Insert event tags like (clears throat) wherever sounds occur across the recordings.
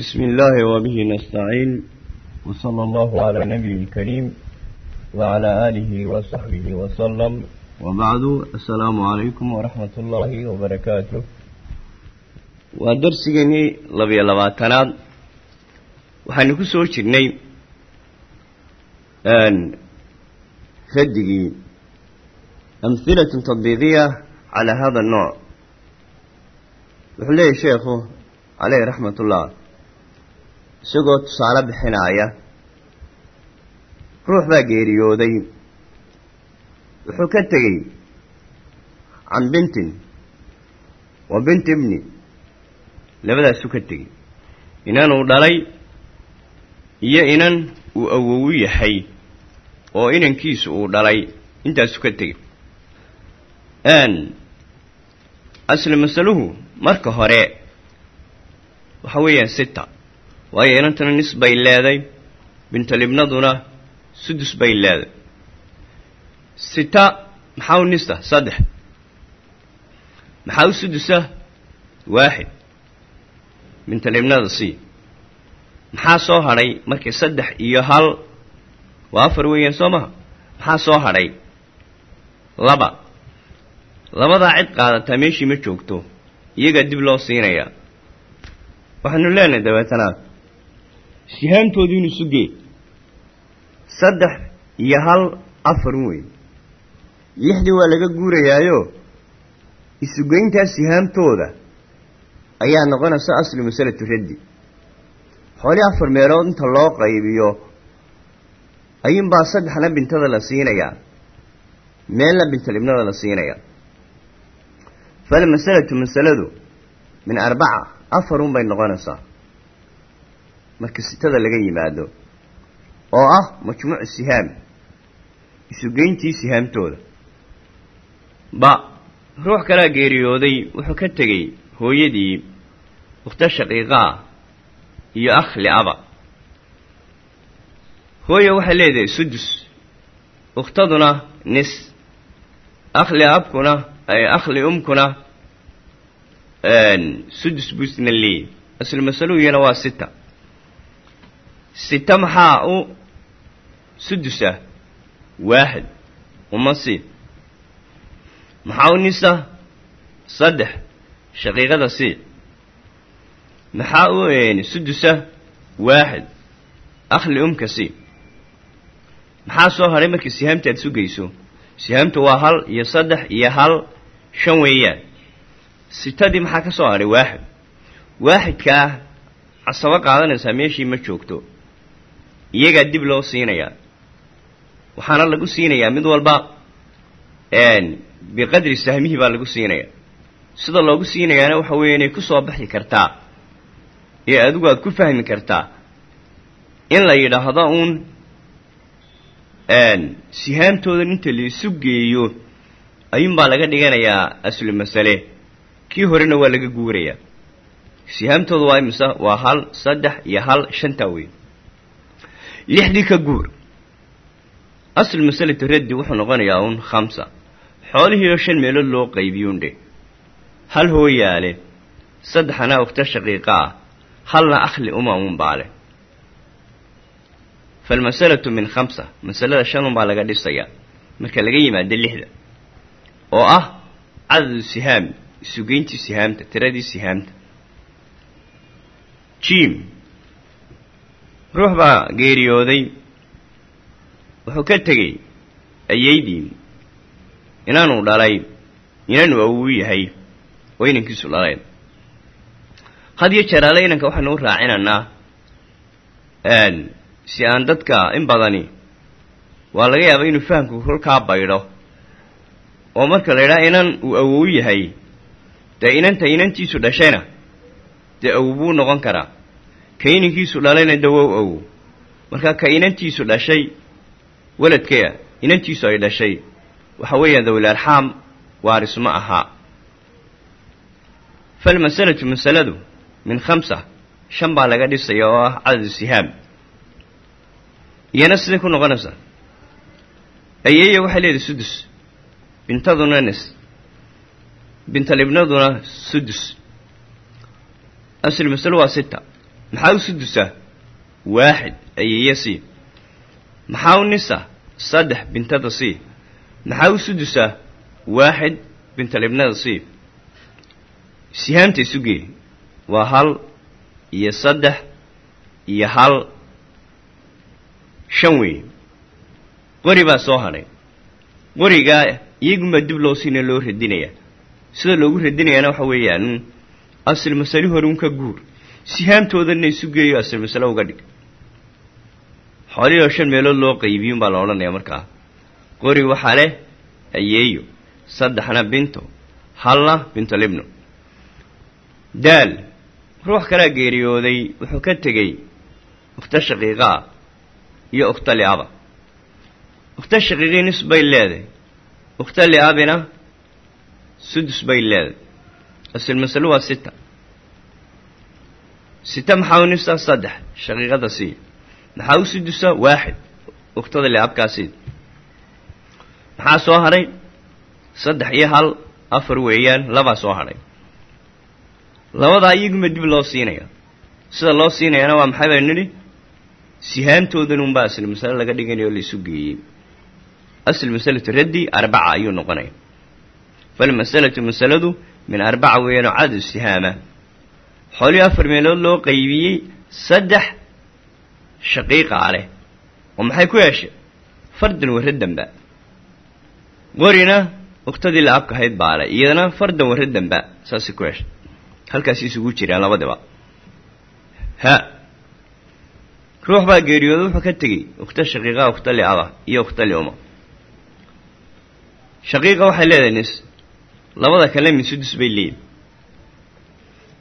بسم الله وبه نستعين وصلى الله على النبي الكريم وعلى آله وصحبه وسلم وبعد السلام عليكم ورحمة الله وبركاته ودرسيني لبي لباتناد waxaynu ku soo jirnay radigii amhilatun tadbiiqiya calaa hada annooc wuxuu leeyahy sheekhu caleyhi raxmat ullah isagoo tusaale bixinaaya ruux baa geeriyooday. Wuxuu ka tegey can bintin wa binti ibni labadaasuu ka tegey. Inanuu dhalay iyo inan uu awowu yahay oo inankiisu uu dhalay intaasu ka tegey. Asli masaluhu marka hore waxa weeyaan sita waayo inantana nis bay leeday. Bintalibnaduna sudus bay leeday. Sita maxaa u nisa saddex. Maxaa u sudusa? Waaxid. Bintalibnada c maxaa soo hadhay markii saddex iyo hal? Waa afar weeyaan soo maha. Maxaa soo hadhay laba. Labadaa cid qaadataa meeshii ma joogto. Iyagaa dib loo siinayaa. Waxaanu leenahay dabeetana sihaamtoodu inu sugee saddex iyo hal afarun weyn. Lixdii waa laga guurayaayo. Isugeyntaa sihaamtooda ayaa noqonaysa aslu masalatu raddi. Xoolii afar meelood inta loo qaybiyo ayuunbaa saddexna bintada la siinayaa meelna bintalibnada la siinayaa falmasalatu masaladu min arbaca afarun bay noqonaysaa marka sitada laga yimaado oo ah majmuucu sihaam isugeyntii sihaamtooda. Ba ruux kalaa geeriyooday wuxuu ka tegey hooyadii ukhta shaqiiqaa iyo akhli aba hooya waxay leedahay sudus ukhtaduna nis akhli abkuna akhli umkuna sudus buusna leeyahy aslu masaluhiyana waa sita sita maxaa u sudusa waaxid uma si maxaa u nisa saddex shaqiiqada si maxaa u sudusa waaxid akhli umka si maxaa soo hadhay markii sihaamta aad sugayso sihaamtu waa hal iyo saddex iyo hal shan weeyaan sitadii maxaa ka soo hadhay iyagaa dib loo siinayaa. Waxaana lagu siinayaa mid walba biqadri sahmihii baa lagu siinayaa. Sida loogu siinayaana waxa weeye inay ku soo baxi kartaa ee adigu aad ku fahmi kartaa in la yidhaahdo uun sihaamtoodan inta laisu geeyo ayuunbaa laga dhiganayaa aslu masale. Kii horena waa laga guurayaa. Sihaamtooda waa imisa waa hal saddex iyo hal shantaa weyn lixdii ka guur. Aslu masalatu raddi wuxuu noqonayaa uun khamsa. Xoolihii oo shan meelood loo qaybiyuundhe hal hooyaale saddexna ukhta shaqiiqa ah halna akhli uma uun baale falmasalatu min khamsa masalada shan unbaa laga dhisayaa marka laga yimaado lixda oo ah cadadu sihaam isugeyntii sihaamta tiradii sihaamta. Jim ruux baa geeriyooday. Wuxuu ka tegey ayeydii inaanuu dhalay inanuu awuu yahay oo inankiisu dhaleen had iyo jeer alle inanka waxaynu u raacinaynaa si aan dadka in badani waa laga yaaba inuu fahamku kolkaa baydho oo marka la yidhaha inan uu awow yahay dee inanta inantiisu dhashayna dee awow buu noqon karaa ka inankiisu dhalayna dawow awow. Marka ka inantiisu dhashay weladkaya inantiisu ay dhashay. Waxa weeyaan dawil arxaam waaris ma ahaa falmasalatu masaladu min khamsa shan baa laga dhisaya oo ah cadadu sihaam. Iyana siday ku noqonaysaa. Ayeeya waxay leedahay sudus. Bintaduna nis bintalibnaduna sudus. Asl masalo waa sita maxaa u sudusa waaxid ayeeya sii maxaa u nisa? Saddex bintada sii maxaa u sudusa waaxid bintalibnada sii sihaamta isugee waa hal iyo saddex iyo hal shan weeye qori baa soo hadhay qorigaa iyagunbaa dib loo siina loo radinayaa sida loogu radinayaana waxa weeyaan asal masale hore un ka guur sihaamtoodana isu geeyo asal masale uga dhig xoolihii oo shan meelood loo qaybiyun baa la odhanayaa markaa qori waxaa leh ayeeyo saddexna binto. Halna binto libno daal ruux kalaa geeriyooday wuxuu ka tegey ukhta shaqiiqaa iyo ukhta liaba. Ukhta shaqiiqii nis bay leedahay ukhta liabina sudus bay leedahay asal masalo waa sita sita maxaa u nisa saddex. Shaqiiqada sii maxaa u sudusa waaxid. Ukhtada liabkaa sii maxaa soo hadhay saddex iyo hal. Afar weeyaan. Labaa soo hadhay labadaa iyaguma dib loo siinaya sida loo siinayaana waa maxay baynu nidhi? Sihaamtoodan unbaa asal masale laga dhiganayo o laisu geeyey. Asl masalatu raddi arbaca ayuu noqonaya. Falmasalatu masaladu min arbaca weeyaanoo cadad sihaama xoolihii afar meelood loo qaybiyey saddex shaqiiqaa leh oo maxay ku yeeshay? Fardan warraddanba qorina uktadii la-abka ahayd baa leh iyadana fardan warraddanba saasay ku yeeshay. Halkaasi isugu jiraan labadiba ha. Ruux baa geeriyooda wuxuu ka tegey ukhta shaqiiqaa ukhta liaba iyo ukhta liuma shaqiiqa waxay leedahay nis labada kale min sudus bay leeyihiin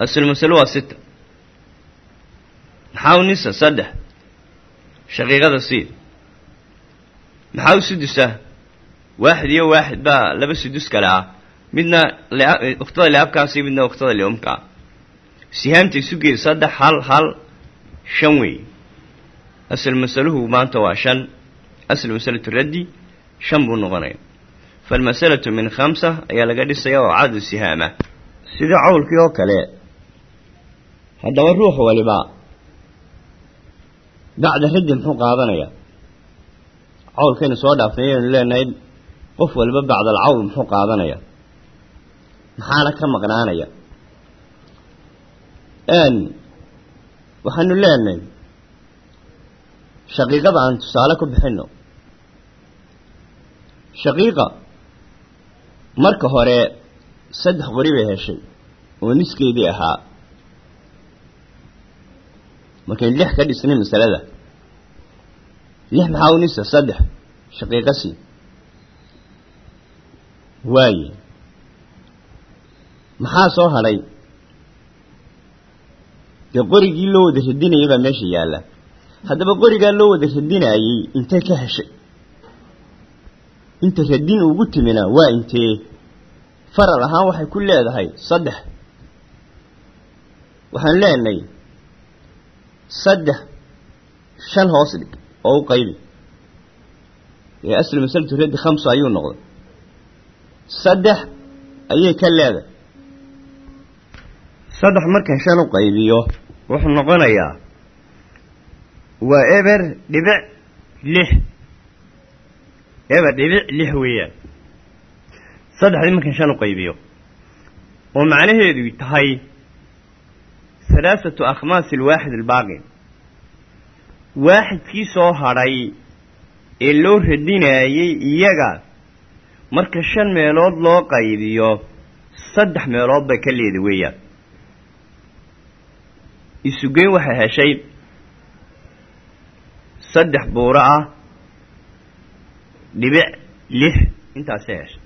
asal masalo waa sita. Maxaa u nisa? Saddex. Shaqiiqada sii. Maxaa u sudusa? Waaxid iyo waaxid baa laba sudus kale ah. Midna ukhtada liabkaasi midna ukhtada liumkaa sihaamta isu geeda saddex hal hal shan wey. Asal masaluhu maanta waa shan. Asal masalatu raddi shan buu noqonaya falmasalatu min khamsa ayaa laga dhisaya oo cadad sihaama. Sidii cawlkii oo kale haddaba ruux waliba. Bacda raddi muxuu qaadanayaa. Cawlkaynu soo dhaafnay aynu leenahay qof waliba bacda alcawl muxuu qaadanaya maxaana ka maqnaanaya? Waxaanu leenahay shaqiiqada aan tusaale ku bixinno. Shaqiiqa marka hore saddex qori bay heshay oo niskeedii ahaa markaynu lix ka dhisnay masalada. Lix maxaa u nisa saddex shaqiiqasii waaye. Maxaa soo hadhay dee qorigii loo wada radinayay baa meesha yaalla. Haddaba qorigaa loo wada radinaayey intee ka heshay. Inta radin ugu timina waa intee faral ahaan waxay ku leedahay saddex. Waxaan leenahay saddex shan hoos dhig oo u qaybi. Ee asl masalatu raddi khamsa ayuu noqday. Saddex ayay ka leedahay. Saddex markaan shan u qaybiyo wuxuu noqonayaa waa eber dhibic lix. Eber dhibic lix weeyaan. Saddexdii markaan shan u qaybiyo oo macnaheedu tahay halaasatu akhmaasi alwaaxid albaaqi waaxidkii soo hadhay ee loo radinaayey iyaga marka shan meelood loo qaybiyo saddex meelood bay ka leeda weeyaan isugeyn waxay heshay saddex buuro ah dhibic lix intaasay heshay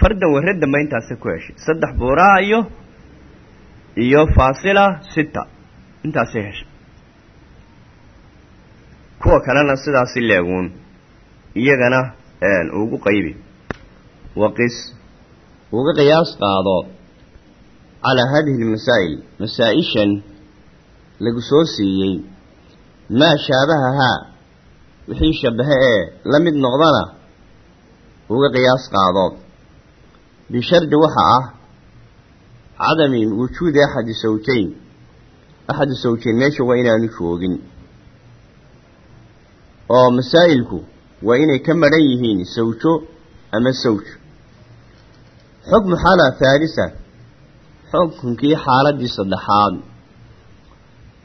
fardan warraddanba intaasay ku heshay saddex buuraha iyo iyo faasila sita. Intaasay heshay. Kuwa kalena sidaasi leeguun iyagana ugu qaybi. Waqis. Uga qiyaas qaado calaa haadihi almasaa'il masaa-ishan lagu soo siiyey maa shaabahahaa wixii shabahe ee la mid noqdana uga qiyaas qaado. Bishardi waxa ah cadami wujuudi axadi sawjayn axadu sawjayn meesha waa inaanu joogin oo masaa'ilku waa inay ka madhan yihiin sawjo ama sawj xukmu xaala haalisa xukunkii xaaladii saddexaad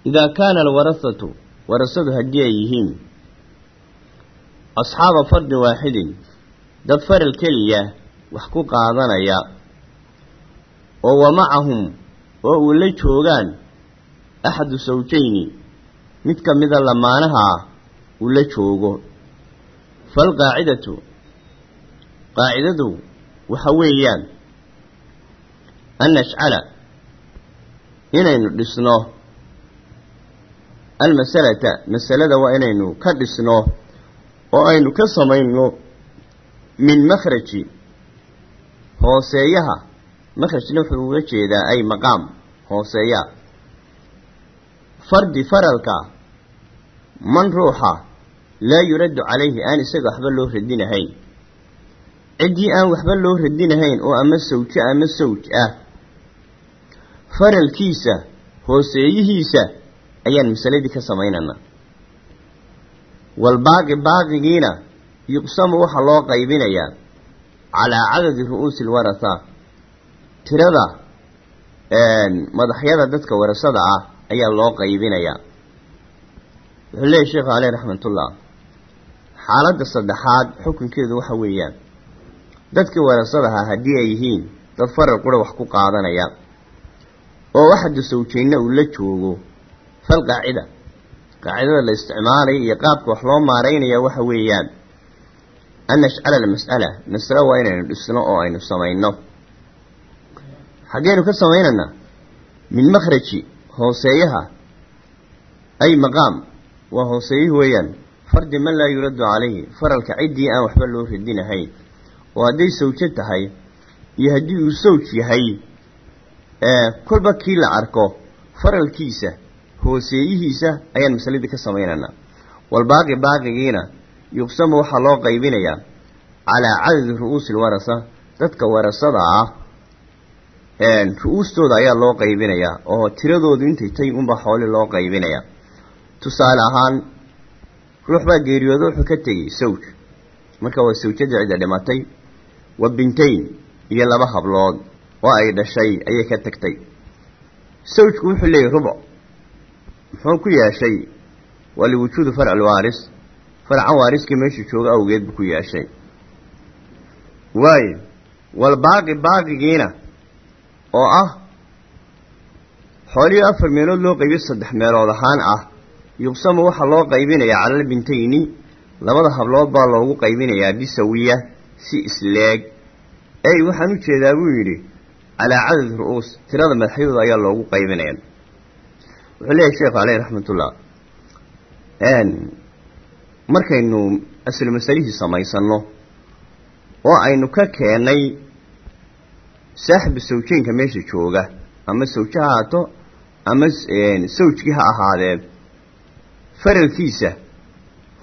idaa kaana alwarasatu warasadu haddii ay yihiin asxaaba fardin waaxidin dad faral keliya wax ku qaadanaya oo wa macahum oo uu la joogaan axadu sawjayni mid ka mida lamaanaha ah uu la joogo. Falqaacidatu qaacidadu waxa weeyaan an najcala inaynu dhisno. Almasalata masalada waa inaynu ka dhisno oo aynu ka samayno min makhraji hooseeyaha makhrajna wuxuu uga jeedaa ay maqaam hooseeya. Fardi faralka man ruuxa laa yuraddu calayhi aan isaga waxba loo radinahayn ciddii aan waxba loo radinahayn oo ama sawjo ama sawj ah. Faralkiisa hooseeyihiisa ayaan masaladii ka samaynaynaa walbaaqi baaqigiina yuqsamu waxaa loo qaybinayaa. Calaa cadadi ru'uusi alwarasa tirada madaxyada dadka warasada ah ayaa loo qaybinayaa wuxuu leeyahy sheekhu caleyh raxmatullah xaaladda saddexaad xukunkeedu waxa weeyaan dadkii warasadaha haddii ay yihiin dad faral qura wax ku qaadanaya oo waxada sawjeynna uu la joogo fal qaacida. Qaacidada la isticmaalaya iyo qaabka wax loo maaraynaya waxa weeyaan an nashcala almas'ala masalo waa inaynu dhisno oo aynu samayno xaggeynu ka samaynaynaa min makhraji hooseeyaha ay maqaam waa hooseeyuhu weeyaan fardi man laa yuraddu calayhi faralka ciddii aan waxba loo radinahayn oo hadday sawjo tahay iyo haddii uu sawj yahay kolba kii la arko faralkiisa hooseeyihiisa ayaan masaladii ka samaynaynaa walbaaqi baaqigiina yuqsamu waxaa loo qaybinayaa calaa cadadi ru'uusi alwarasa dadka warasada ah ru-uustooda ayaa loo qaybinayaa oo tiradoodu intay tay unbaa xooli loo qaybinayaa. Tusaale ahaan ruux baa geeriyoodo wuxuu ka tegey sawj. Marka waa sawjada cidda dhimatay wa bintayn iyo laba hablood oo ay dhashay ayay ka tagtay. Sawjku wuxuu leeyahy rubuc muxuu ku yeeshay waa liwujuudi farc alwaaris farcan waariskii meeshu jooga awgeed buu ku yeeshay waayo walbaaqi baaqigiina oo ah xoolihii afar meelood loo qaybiyo saddex meelood ahaan ah. Yuqsamu waxaa loo qaybinayaa calal bintayni labada hablood baa loogu qaybinayaa bisawiya si isleeg. Ey waxaan u jeedaa buu yidhi calaa cadad ru'uus tirada madaxyadooda ayaa loogu qaybinaya wuxuu leeyahay sheekhu caleyh raxmatullah. Markaynu aslu masalihii samaysanno oo aynu ka keennay saaxibu sawjeynka meesha jooga ama sawje ha ama sawjkii ha ahaadee faralkiisa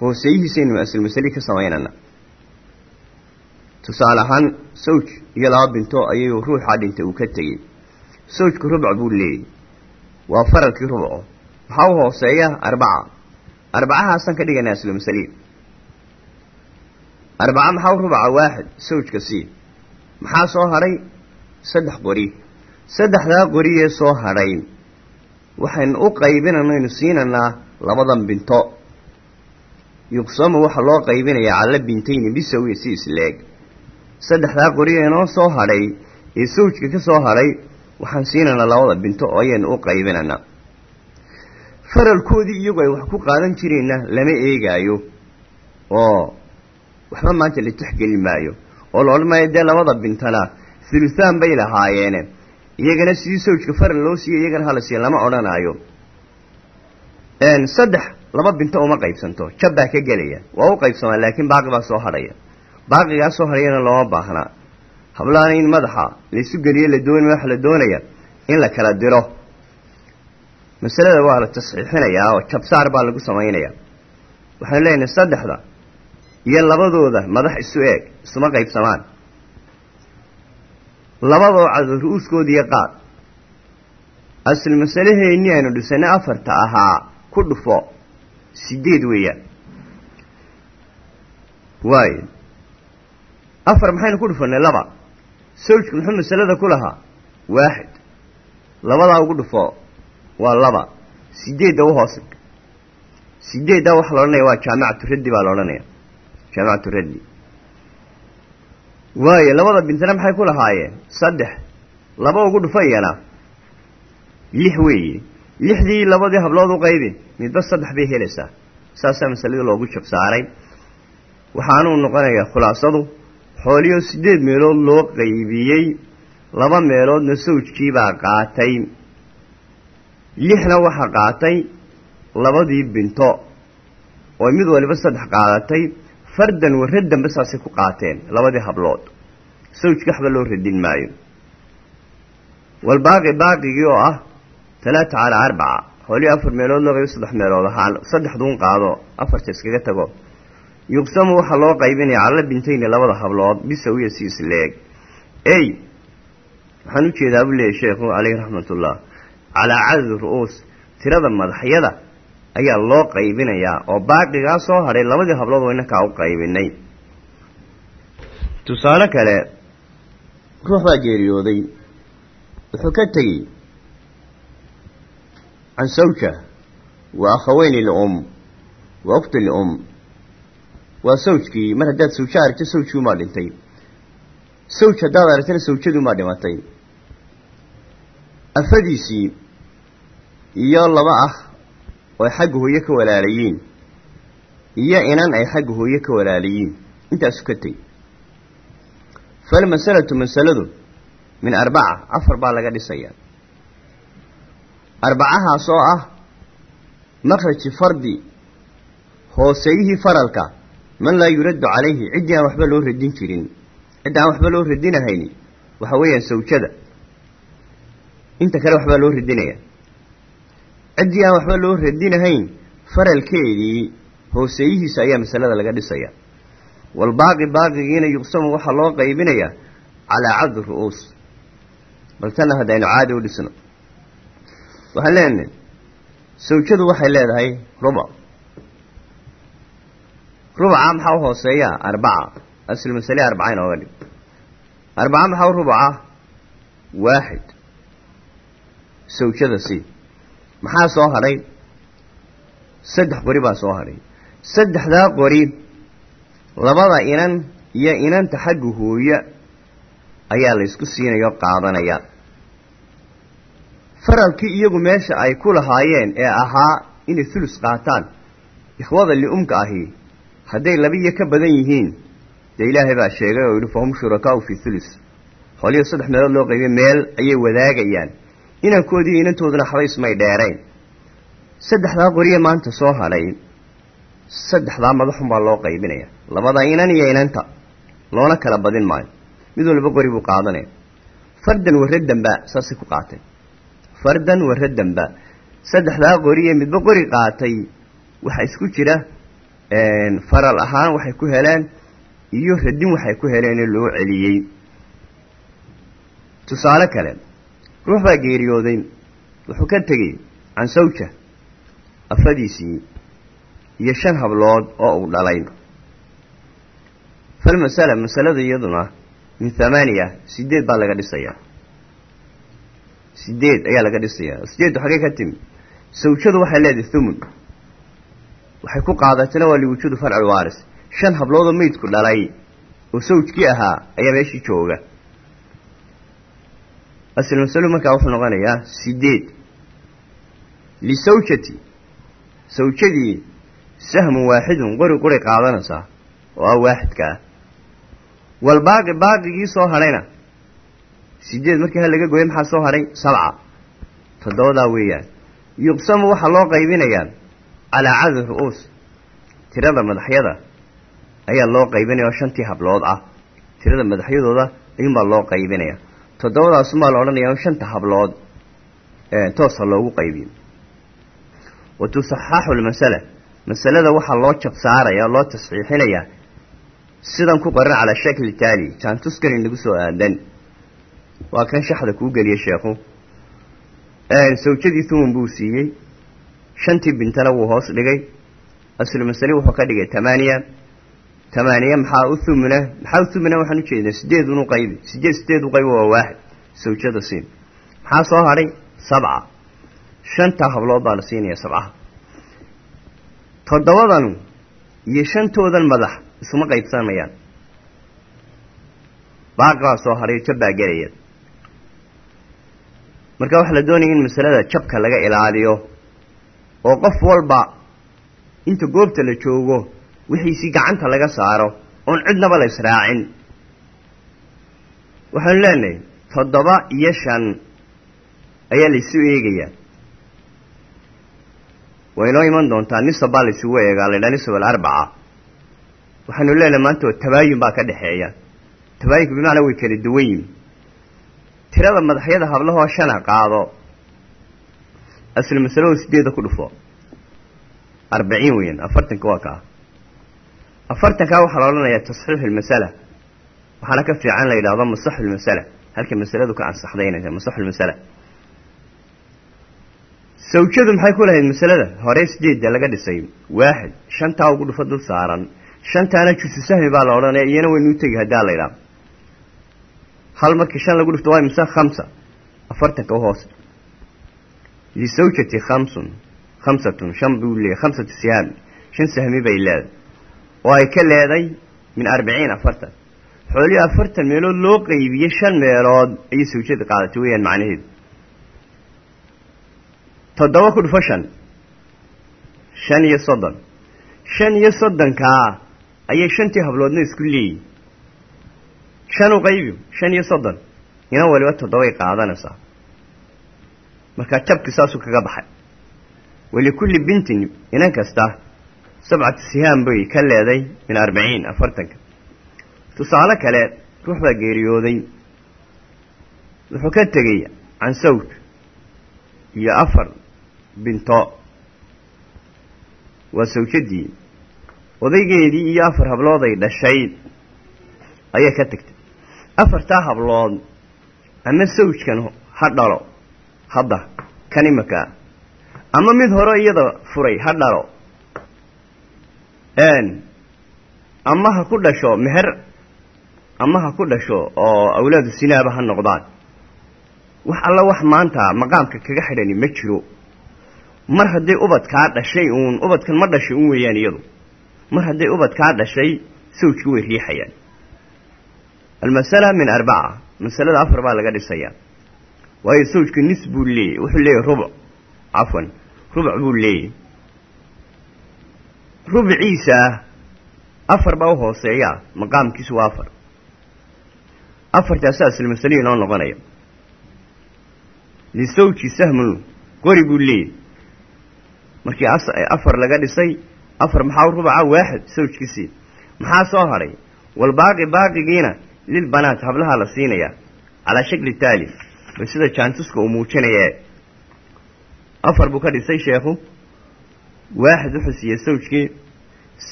hooseeyihiisaynu aslu masalihii ka samaynana. Tusaale ahaan sawj iyo laba binto ayuu ruuxaa dhintay uu ka tegey. Sawjku rubuc buu leeyay. Waa faralkii rubco maxaa u hooseeya? Arbaca. Arbacahaasaan ka dhiganaa aslu masaliin arbaca maxaa rubaca waaxid. Sawjka sii maxaa soo hadhay saddex qori saddexdaa qoriyee soo hadhay. Waxaynu u qaybinanaynu siinanaa labadan binto. Yuqsamu waxaa loo qaybinayaa cala bintayni bisawiya si isleeg. Saddexdaa qoriye inoo soo hadhay ee sawjka ka soo hadhay waxaan siinaynaa labada binto oo ayaynu u qaybinanaa. Faralkoodii iyagu ay wax ku qaadan jireenna lama eegaayo oo waxba maanta la tixgeli maayo. Oo la odhan maayo dee labada bintana thuluthaan bay lahaayeene iyagana sidii sawjka faral loo siiya iyagana hala siiya lama odhanaayo. Saddex laba binto uma qaybsanto. Jab baa ka gelaya. Waa u qaybsamaa laakiin baaqi baa soo hadhaya. Baaqigaa soo hadhayana looma baahnaa hablaana in madaxa laysu geliyo la doon waxa la doonaya in la kala diro. Masalada waa la tasxiixinayaa oo jabsaar baa lagu samaynayaa. Waxaanu leenahay saddexda iyo labadooda madax isu eeg isuma qaybsamaan labadoo cado ru-uuskoodiiyo qaad asal masalaheennii aynu dhisanay afarta ahaa ku dhufo sideed weeyaan. Waayo afar maxaynu ku dhufanay laba. Sawjku muxuu masalada ku lahaa waaxid. Labadaa ugu dhufo waa laba. Sideedda u hoos sideeddaa waxaa la odhanaya waa jaamicatu raddi baa la odhanaya. Jaamicatu raddi waayo labada bintana maxay ku lahaayeen saddex. Laba ugu dhufayana lix weeye lixdii labadii hablood u qaybi. Midba saddex bay helaysaa. Saasaa masaladii loogu jab saaray. Waxaanuu noqonayaa khulaasadu. Xooliyo siddeed meelood loo qaybiyey. Laba meeloodna sawjkiibaa qaatay. Lixna waxaa qaatay labadii binto. Oo mid waliba saddex qaadatay fardan waraddanba saasay ku qaateen labadii hablood. Sawjki waxba loo radin maayo. Walbaaqi baaqigii oo ah talaata calaa arbaca. Xoolii afar meelood loo qaybo saddex meelood ahaa saddexduun qaado afarta iskaga tago. Yuqsamu waxaa loo qaybinaya calala bintayni labada hablood bisawiya si isleeg ey waxaan u jeedaa buu leeyahy sheekhu caleyhi raxmatullah calaa cadadi ru-uus tirada madaxyada ayaa loo qaybinayaa oo baaqigaa soo hadhay labadii hablood waa inankaa u qaybinay. Tusaale kale ruux baa geeriyooday. Wuxuu ka tegey can sawja wa akhaweyni lium wa ukhti lium waa sawjkii mar haddaad sawjo aragto sawjkiumaa dhintay sawj haddaad aragtana sawjaduumaa dhimatay. Afadiisii iyo laba ah oo xagga hooye ka walaalayiin. Iyo inan ay xagga hooye ka walaalayiin. Intaasu ka teg falmasalatu masaladu min arbaca. Afar baa laga dhisayaa arbacahaas oo ah makhraji fardi hooseeyihii faralka man laa yuraddu calayhi. Ciddii aan waxba loo radin jirin. Cidda aan waxba loo radinahayni waxa weeyaan sawjada. Inta kale waxbaa loo radinaya ciddii aan waxba loo radinahayn faralkeedii hooseeyihiisa ayaa masalada laga dhisaya. Walbaaqi baaqigiina yuqsamu waxaa loo qaybinayaa calaa caddi ru-uus. Bal tanna haddaynu caadi u dhisno. Waxaan leenahay sawjadu waxay leedahay rubac rubaca maxaa u hooseeya? Arbaca aslu masale arbaca inooga dhig arbaca maxaa u rubaca waaxid. Sawjada si maxaa soo hadhay saddex qori baa soo hadhay saddexdaa qori labada inan iyo inanta xagga hooya ayaa la ysku siinaya oo qaadanaya. Faralkii iyagu meesha ay ku lahaayeen ee ahaa inay thulus qaataan ikhwada liumka ahi hadday labiyo ka badan yihiin dee ilaahay baa sheegay oo yidhi fahum shurakaau fi thulus xooliyo saddex meelood loo qaybiy meel ayay wadaagayaan inankoodii inantooduna xabaysmay dheerayn. Saddexdaa qoriye maanta soo hadhay saddexdaa madaxunbaa loo qaybinaya labada inan iyo inanta loona kala badin maayo. Mid walba qori buu qaadanaya. Fardan waraddanba saasay ku qaateen fardan waraddanba saddexdaa qori ee midba qori qaatay. Waxaa isku jira faral ahaan waxay ku heleen iyo radin waxay ku heleenee loo celiyey. Tusaale kale ruux baa geeriyooday. Wuxuu ka tegey can sawja afadiisii iyo shan hablood oo uu dhalay. Falmasala masalada iyaduna min thamaaniya sideed baa laga dhisayaa sideed ayaa laga dhisayaa sideeddu xaggee ka timi sawjadu waxay leedahay thumun. Waxay ku qaadatana waa liwujuudu farci waaris. Shan habloodoo meydku dhalay oo sawjkii ahaa ayaa meeshii jooga asl masalu markaa wuxuu noqonayaa sideed. Lisawjati sawjadii sahmun waaxidun qori qori qaadanaysaa oo ah waaxidka ah walbaaqi baaqigii soo hadhayna sideed markii ha laga gooyay maxaa soo hadhay sabca. Toddobadaa weeyaan. Yuqsamu waxaa loo qaybinayaa calaa cadad ru-uus tirada madaxyada ayaa loo qaybinaya oo shantii hablood ah. Tirada madaxyadooda ayuunbaa loo qaybinaya toddobadaasumaa la odhanaya in shanta hablood toosa loogu qaybiyo. Wa tusaxaxu lmasala masalada waxaa loo jabsaaraya oo loo tasxiixinayaa sidan ku qoran calaa shakli taali jaantuskan inagu soo aadan. Waa kan shaxda kuu geliya sheekhu. Sawjadii thuman buu siiyey. Shantii bintana wuu hoos dhigay. Aslu masale wuxuu ka dhigay tamaaniya tamaaniya maxaa u thumna maxaa u thumna waxaan u jeedaa sideed unu qaybi sideed sideed u qaybi waa waaxid sawjada siin. Maxaa soo hadhay sabca. Shantaa hablood baa la siinaya sabcaha. Toddobadan iyo shantoodan madax isuma qaybsamayaan. Baaqi baa soo hadhay baa gelaya marka waxaa la doonaya in masalada jabka laga ilaaliyo oo qof walba inta goobta la joogo wixiisii gacanta laga saaro oon cidnaba la israacin. Waxaanu leenahay toddoba iyo shan ayaa laysu eegayaa. Way inoo iman doontaa nisab baa laysugu eegaa la ydhaha nisab alarbaca. Waxaanu leenahay maanta oo tabaayun baa ka dhexeeya tabaayunka bimacnaa way kala duwan yihiin tirada madaxyada hablahoo shana qaado. Aslu masalahoo sideeda ku dhufo. Arbaciin weyan afartanka waa kaa afartankaa waxaa la odhanayaa tasxiixu lmasala waxaana ka fiican la yidhahdo masaxu lmasala halka masaladu ka ansaxdaynaysa masaxu lmasala sawjadu maxay ku lahayd masalada? Hore sideedda laga dhisay. Waaxid shantaa ugu dhufo dul saaran. Shantaana jusu baa la odhanaya iyana waynuu tegi haddaa la ydhaha hal markii shan lagu dhufto waa mise khamsa. Afartanka uhoos lisawjati khamsun khamsatun shan buu leeyay khamsatu sihaam. Shan sahmi bay leeday oo ay ka leeday min arbiciin afartan. Xoolihii afartan meelood loo qeybiyey shan meelood ayay sawjada qaadatay weeyaan macnaheedu. Toddoba ku dhufo shan. Shan iyo soddon. Shan iyo soddonkaa ayay shantii habloodna isku leeyihiin shan u qaybi shan iyo soddon. Inan waliba toddobay qaadanaysaa. Markaa jabki saasuu kaga baxay. Walikulli bintin inan kasta sabcatu sihaam bay ka leeday min arbiciin afartanka tusaale kale ruux baa geeriyooday. Wuxuu ka tegey can sawj iyo afar binto. Waa sawjadii. Odaygeedii iyo afar hablood ay dhashay ayay ka tagtay afartaa hablood ama sawjkan ha dhalo hadda kan imakaa ama mid hore iyada furay ha dhalo ama ha ku dhasho meher ama ha ku dhasho oo awlaadu sinaaba ha noqdaan. Wax alla wax maanta maqaamka kaga xidhani ma jiro. Mar hadday ubadkaa dhashay uun ubadkan ma dhashay un weeyaan iyadu. Mar hadday ubadkaa dhashay sawjki way riixayaan. Almasala min arbaca masalada afar baa laga dhisayaa waayo sawjka nis buu leeyay wuxuu leeyahy rubuc cafwan rubuc buu rubciisa afar baa u hooseeya maqaamkiisu waa afar. Afartaasaa aslmasalihi inoo noqonaya lisawji sahmun qori buu leeyay. Markii afar laga dhisay afar maxaa rubaca waaxid sawjkiisii. Maxaa soo hadhay walbaaqi baaqigiina lilbanaat hablaha la siinayaa. Calaa shakli taali ba sida jaantuska uu muujinaya afar buu ka dhisay sheekhu waaxid wuxuu siiyey sawjkii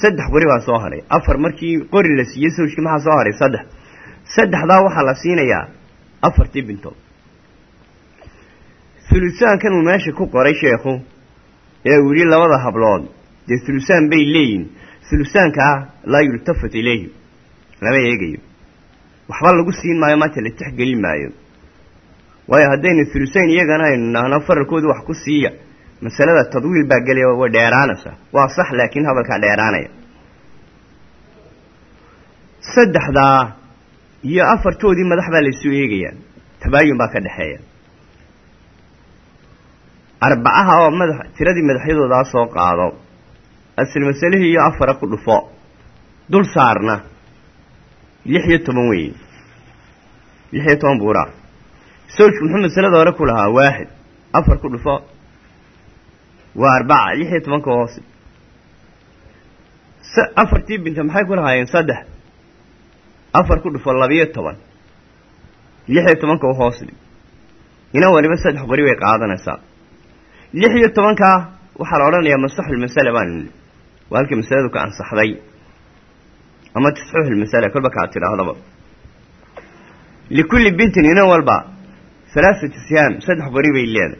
saddex qori baa soo hadhay afar markii qori la siiyey sawjkii maxaa soo hadhay saddex saddexdaa waxaa la siinayaa afartii bintood hulusaankan uu meesha ku qoray sheekhu ee uu yidhi labada hablood dee hulusaan bay leeyihiin hulusaankaa laa yultafat ilayhi lama eegayo waxba lagu siin maayo maanta la tixgelin maayo waayo haddaynu hulusayn iyagana aynu nahno faralkooda wax ku siiya masalada tadwiil baa gelaya way dheeraanaysaa waa sax laakiin hadalkaa dheeraanaya. Saddexdaa iyo afartoodii madax baa laysu eegayaa tabaayun baa ka dhexeeya arbacaha oo madax tiradii madaxyadoodaa soo qaado. Asal masalihii iyo afara ku dhufo. Dul saarna. Lix iyo toban weeye lix iyo toban buuraa sawjku muxuu masalada hore ku lahaa waaxid afar ku dhufo waa arbaca lix iyo tobanka hoose afartii binta maxay ku lahaayeen saddex? Afar ku dhufo labiyo toban. Lix iyo tobanka hoos dhig. Ina waliba saddex qori bay qaadanaysaa. Lix iyo tobankaa waxaa la odhanayaa masaxulmasala baanu nili waa halkii masaladu ka ansaxday. Ama tasxiixulmasala kolba kaa tidhaahdaba. Likulli bintin ina walba halaasatu sihaam saddex qori bay leedahay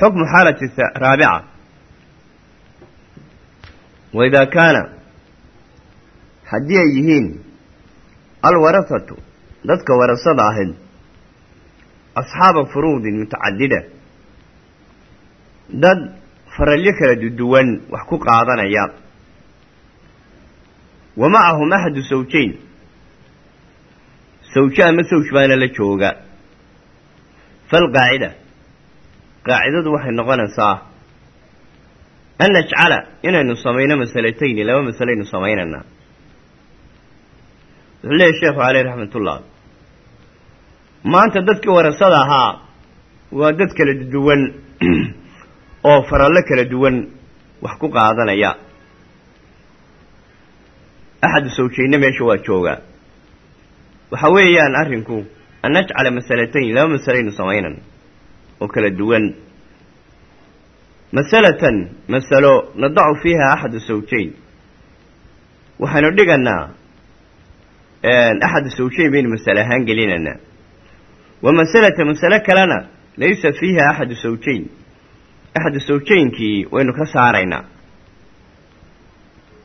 xukmu xaalati raabica waidaa kaana haddii ay yihiin alwarasatu dadka warasada ahayd asxaaba furuudin mutacadida dad faralyo kala duduwan wax ku qaadanaya wa macahum axadu sawjayn sawje ama sawj baana la jooga falqaacida qaacidadu waxay noqonaysaa an najcala inaynu samayno masalatayni laba masalaynu samaynaynaa wuxuu leeyahy sheekhu caleyh raxmatullah maanta dadkii warasada ahaa waa dad kala duwan (clears throat) oo farallo kala duwan wax ku qaadanaya. Axadu sawjayne meesha waa joogaa waxa weeyaan arrinku an najcala masalatayn laba masalaynu samaynan oo kala duwan. Masalatan masalo nadacu fiiha axadu sawjayn waxaynu dhiganaa axadu sawjayn baynu masale ahaan gelinaynaa wa masalata masale kalena laysa fiiha axadu sawjayn axadu sawjaynkii waynu ka saaraynaa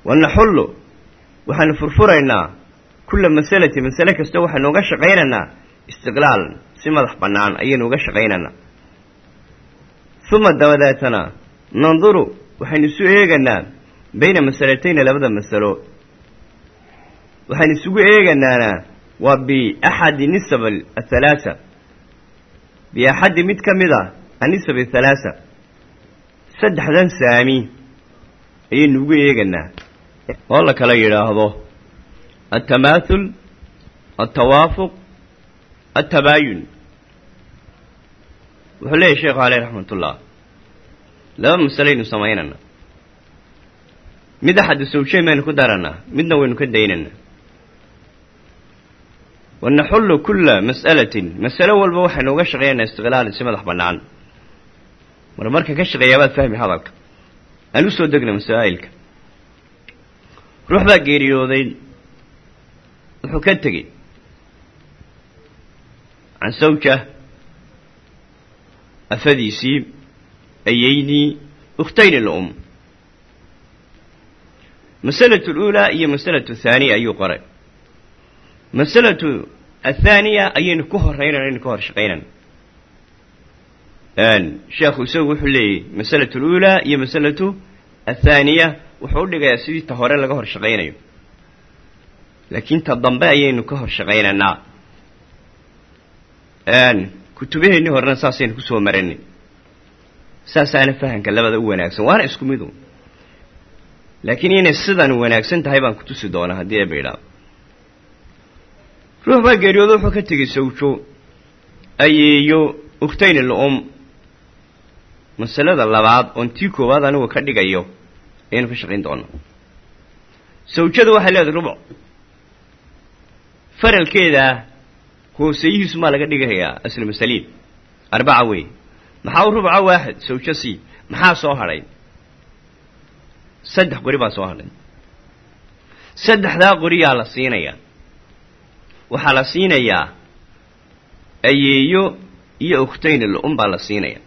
wanaxullu waxaanu furfuraynaa kulla masalati masale kasta waxaynu uga shaqaynaynaa istiqlaalan si madax bannaan ayaynu uga shaqaynaynaa uma dabadeetana nanduru waxaynu isu eeganaa bayna masalatayna labada masalo waxaynu isugu eeganaana waa biaxadi nisab athalaasa biaxadi mid ka mid a anisab athalaasa saddexdan saami ayaynu ugu eeganaa oo la kala yidhaahdo altamaathul altawaafuq altabaayun wuxuu leeyahy sheekhu caleyh raxmatullah. Laba masalaynu samaynana mid axadu sawjayn baynu ku daranaa midna waynu ka daynanaa wanaxullu kulla mas'alatin masalo walba waxaynu uga shaqeeyanaa istiqlaalin si madax bannaan. Mar marka ka shaqeeyaa baad fahmi hadalka. Aan u soo degna masaa'ilka. Ruux baa geeriyooday wuxuu ka tegey can sawja afadiisii ayaydii ukhtayni lum masalatu aluulaa iyo masalatu athaaniya ayuu qoray masalatu athaaniya ayaynu ku horeynana aynu ka hor shaqaynana sheekhu isagu wuxuu leeyahy masalatu aluulaa iyo masalatu athaaniya wuxuu u dhigayaa sidii ta hore laga hor shaqaynayo laakiin ta dambe ayaynu ka hor kutubaheenni horena saasaynu ku soo maranay saasaana fahamka labada u wanaagsan. Waana isku midu. Laakiin inay sidan wanaagsan tahay baan kutusi doonaa haddii eeba idhaado ruux baa geeriyoodo wuxuu ka tegey sawjo ayeeyo uktayni lu-um masalada labaad oon tii koowaad anigu ka dhigayo ayaynu ka shaqayn doonaa sawjadu waxay leedahay rubuc. Faralkeeda hooseyihiisu maa laga dhigayaa aslu masaliin arbaca wey maxaa u rubca waaxid sawjo c maxaa soo hadhay saddex qori baa soo hadhay saddexdaa qoriyaa la siinayaa waxaa la siinayaa ayeeyo iyo ukhtayni lu-um baa la siinayaa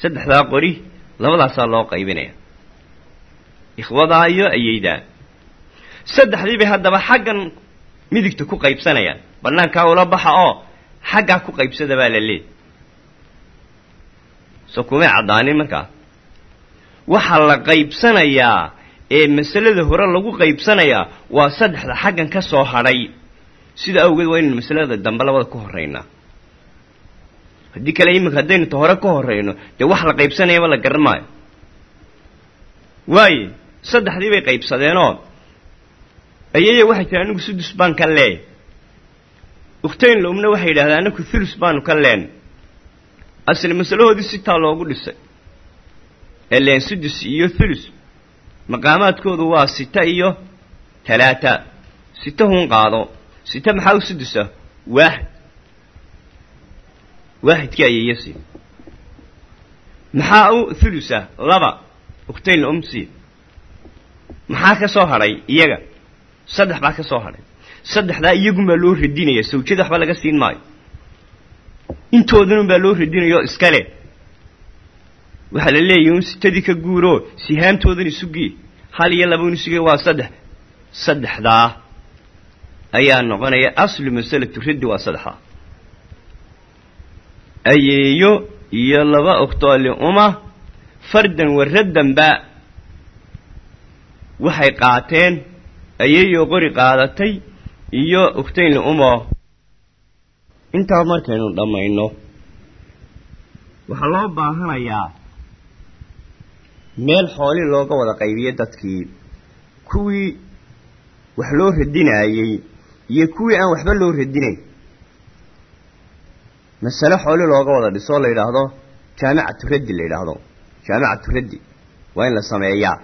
saddexdaa qori labadaasaa loo qaybinaya ikhwadaa iyo ayeydaa saddexdii bay haddaba xaggan midigta ku qaybsanayaan. Bannaankaa ula baxa oo xaggaa ku qaybsada baa la leey soo kumay caddaanin markaa waxaa la qaybsanayaa ee masalada hore lagu qaybsanayaa waa saddexda xaggan ka soo hadhay. Sida awgeed waa inaynu masalada dambe labada ka horraynaa haddii kale iminka haddaynu ta hore ka horrayno dee wax la qaybsanayaba la garan maayo waaye saddexdii bay qaybsadeenoo ayaya waxay tiri anigu sudus baan ka leey ukhtayn lo'umna waxay yidhahdeen anaku thulus baanu ka leen. Asli masalahoodii sitaa loogu dhisay. Ee leen sudus iyo thulus maqaamaadkoodu waa sita iyo talaata. Sita hun qaado sita maxaa u sudusa? Waaxid waaxidkii ayayasi maxaa u thulusa laba. Ukhtayn lo'um si maxaa ka soo hadhay iyaga saddex baa ka soo hadhay saddexdaa iyagunbaa loo radinaya sawjada waxba laga siin maayo. Intoodanun baa loo radinayo iskale. Waxaa la leeyahy un sitadii ka guuroo sihaamtoodan isugii hal iyo laba un isugee waa saddex. Saddexdaa ayaa noqonaya aslu masalatu raddi waa saddexdaa ayeeyo iyo laba ogtooli uma fardan wa raddanba waxay qaateen ayeeyo qori qaadatay iyo ogtaynli umo. Intaa markaynu dhammayno waxaa loo baahanayaa meel xooli looga wada qaybiyo dadkii. Kuwii wax loo radinaayey iyo kuwii aan waxba loo radinayn masale xooli looga wada dhisoo la yidhaahdo jaamicatu raddi la yidhaahdo. Jaamicatu raddi waa in la sameeyaa.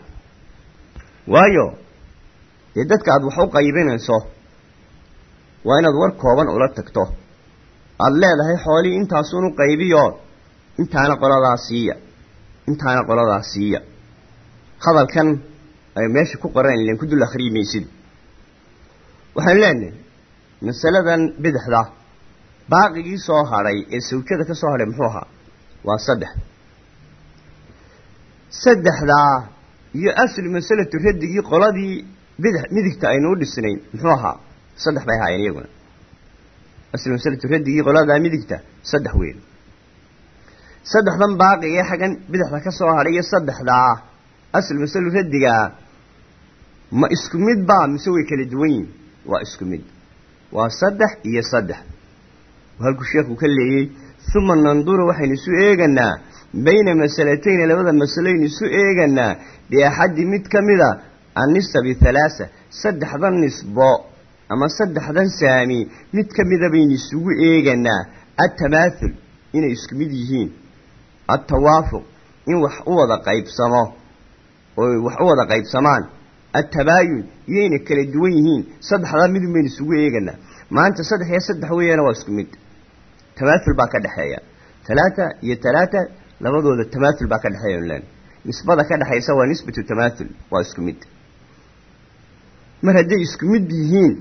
Waayo dee dadka aada wax u qaybinayso waa inaad war kooban ula tagto. Aada leedahay xoolihii intaasuun u qaybiyo. Intaana qoladaa siiya. Intaana qoladaa siiya. Hadalkan ay meesha ku qoran ilen ku dul akhriyi maysid waxaan leenahay masaladan bidixda baaqigii soo hadhay ee sawjada ka soo hadhay muxuu ahaa? Waa saddex. Saddexdaa iyo aslu masalatu raddigii qoladii midigta aynu u dhisnayn muxuu ahaa saddex bay ahaayeen iyaguna. Aslu masalatu raddigii qoladaa midigta saddex weyn. Saddexdan baaqi ee xaggan bidixda ka soo hadhay iyo saddexdaa aslu masalu raddigaa ma isku mid baa mise way kala duwan yihiin waa isku mid. Waa saddex iyo saddex. Halkuu sheekhu ka leeyey uma nanduru waxaynu isu eeganaa bayna masalatayni labada masalaynu isu eeganaa biaxadi mid ka mida annisa bihalaasa saddexdan nisbo ama saddexdan saami mid ka mida baynu isugu eeganaa altamaathul inay isku mid yihiin altawaafuq in wax u wada qaybsamo oy wax u wada qaybsamaan altabaayun iyo inay kala duwan yihiin saddexdaa midun baynu isugu eeganaa maanta saddex iyo saddex weeyana waa isku mid tamaathul baa ka dhexeeya talaata iyo talaata labadooda tamaathul baa ka dhexeeya nisbada ka dhexaysa waa nisbatu tamaathul waa isku mid mar hadday isku mid yihiin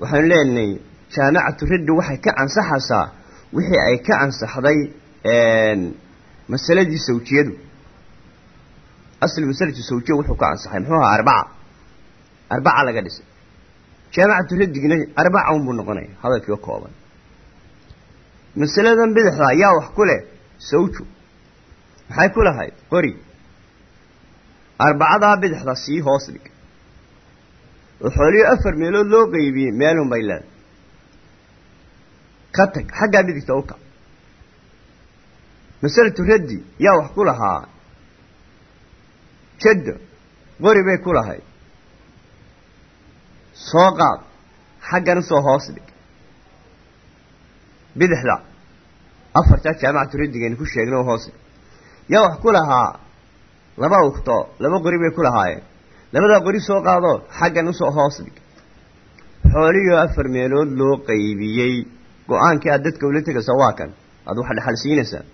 waxaanu leenahay jaamicatu raddi waxay ka ansaxaysaa wixii ay ka ansaxday masaladii sawjiyadu. Asli masalatu sawjiya wuxuu ka ansaxay muxuu ahaa arbaca. Arbaca laga dhisay. Jaamicatu raddigina arbaca unbuu noqonaya hadalkiiga kooban. Masaladan bidixda yaa wax ku leh sawju. Maxay ku lahayd? Qori. Arbacadaa bidixda sii hoos dhig oo afar meelood loo qeybiyey meelun bay leedahay. Ka tag xaggaa midigta u kac masalatu raddi yaa wax ku lahaa? Jaddo qori bay ku lahayd soo qaad xaggan u soo hoos dhig. Bidixda afartaa jaamicatu raddigaynu ku sheegna oo hoos dhig. Yaa wax ku lahaa? Laba ugto laba qori bay ku lahaayeen labadaa qori soo qaado xaggan u soo hoos dhig xoolihii afar meelood loo qaybiyey go'aankii aad dadka ula tegaysa waa kan. Aad wax dhexal siinaysaa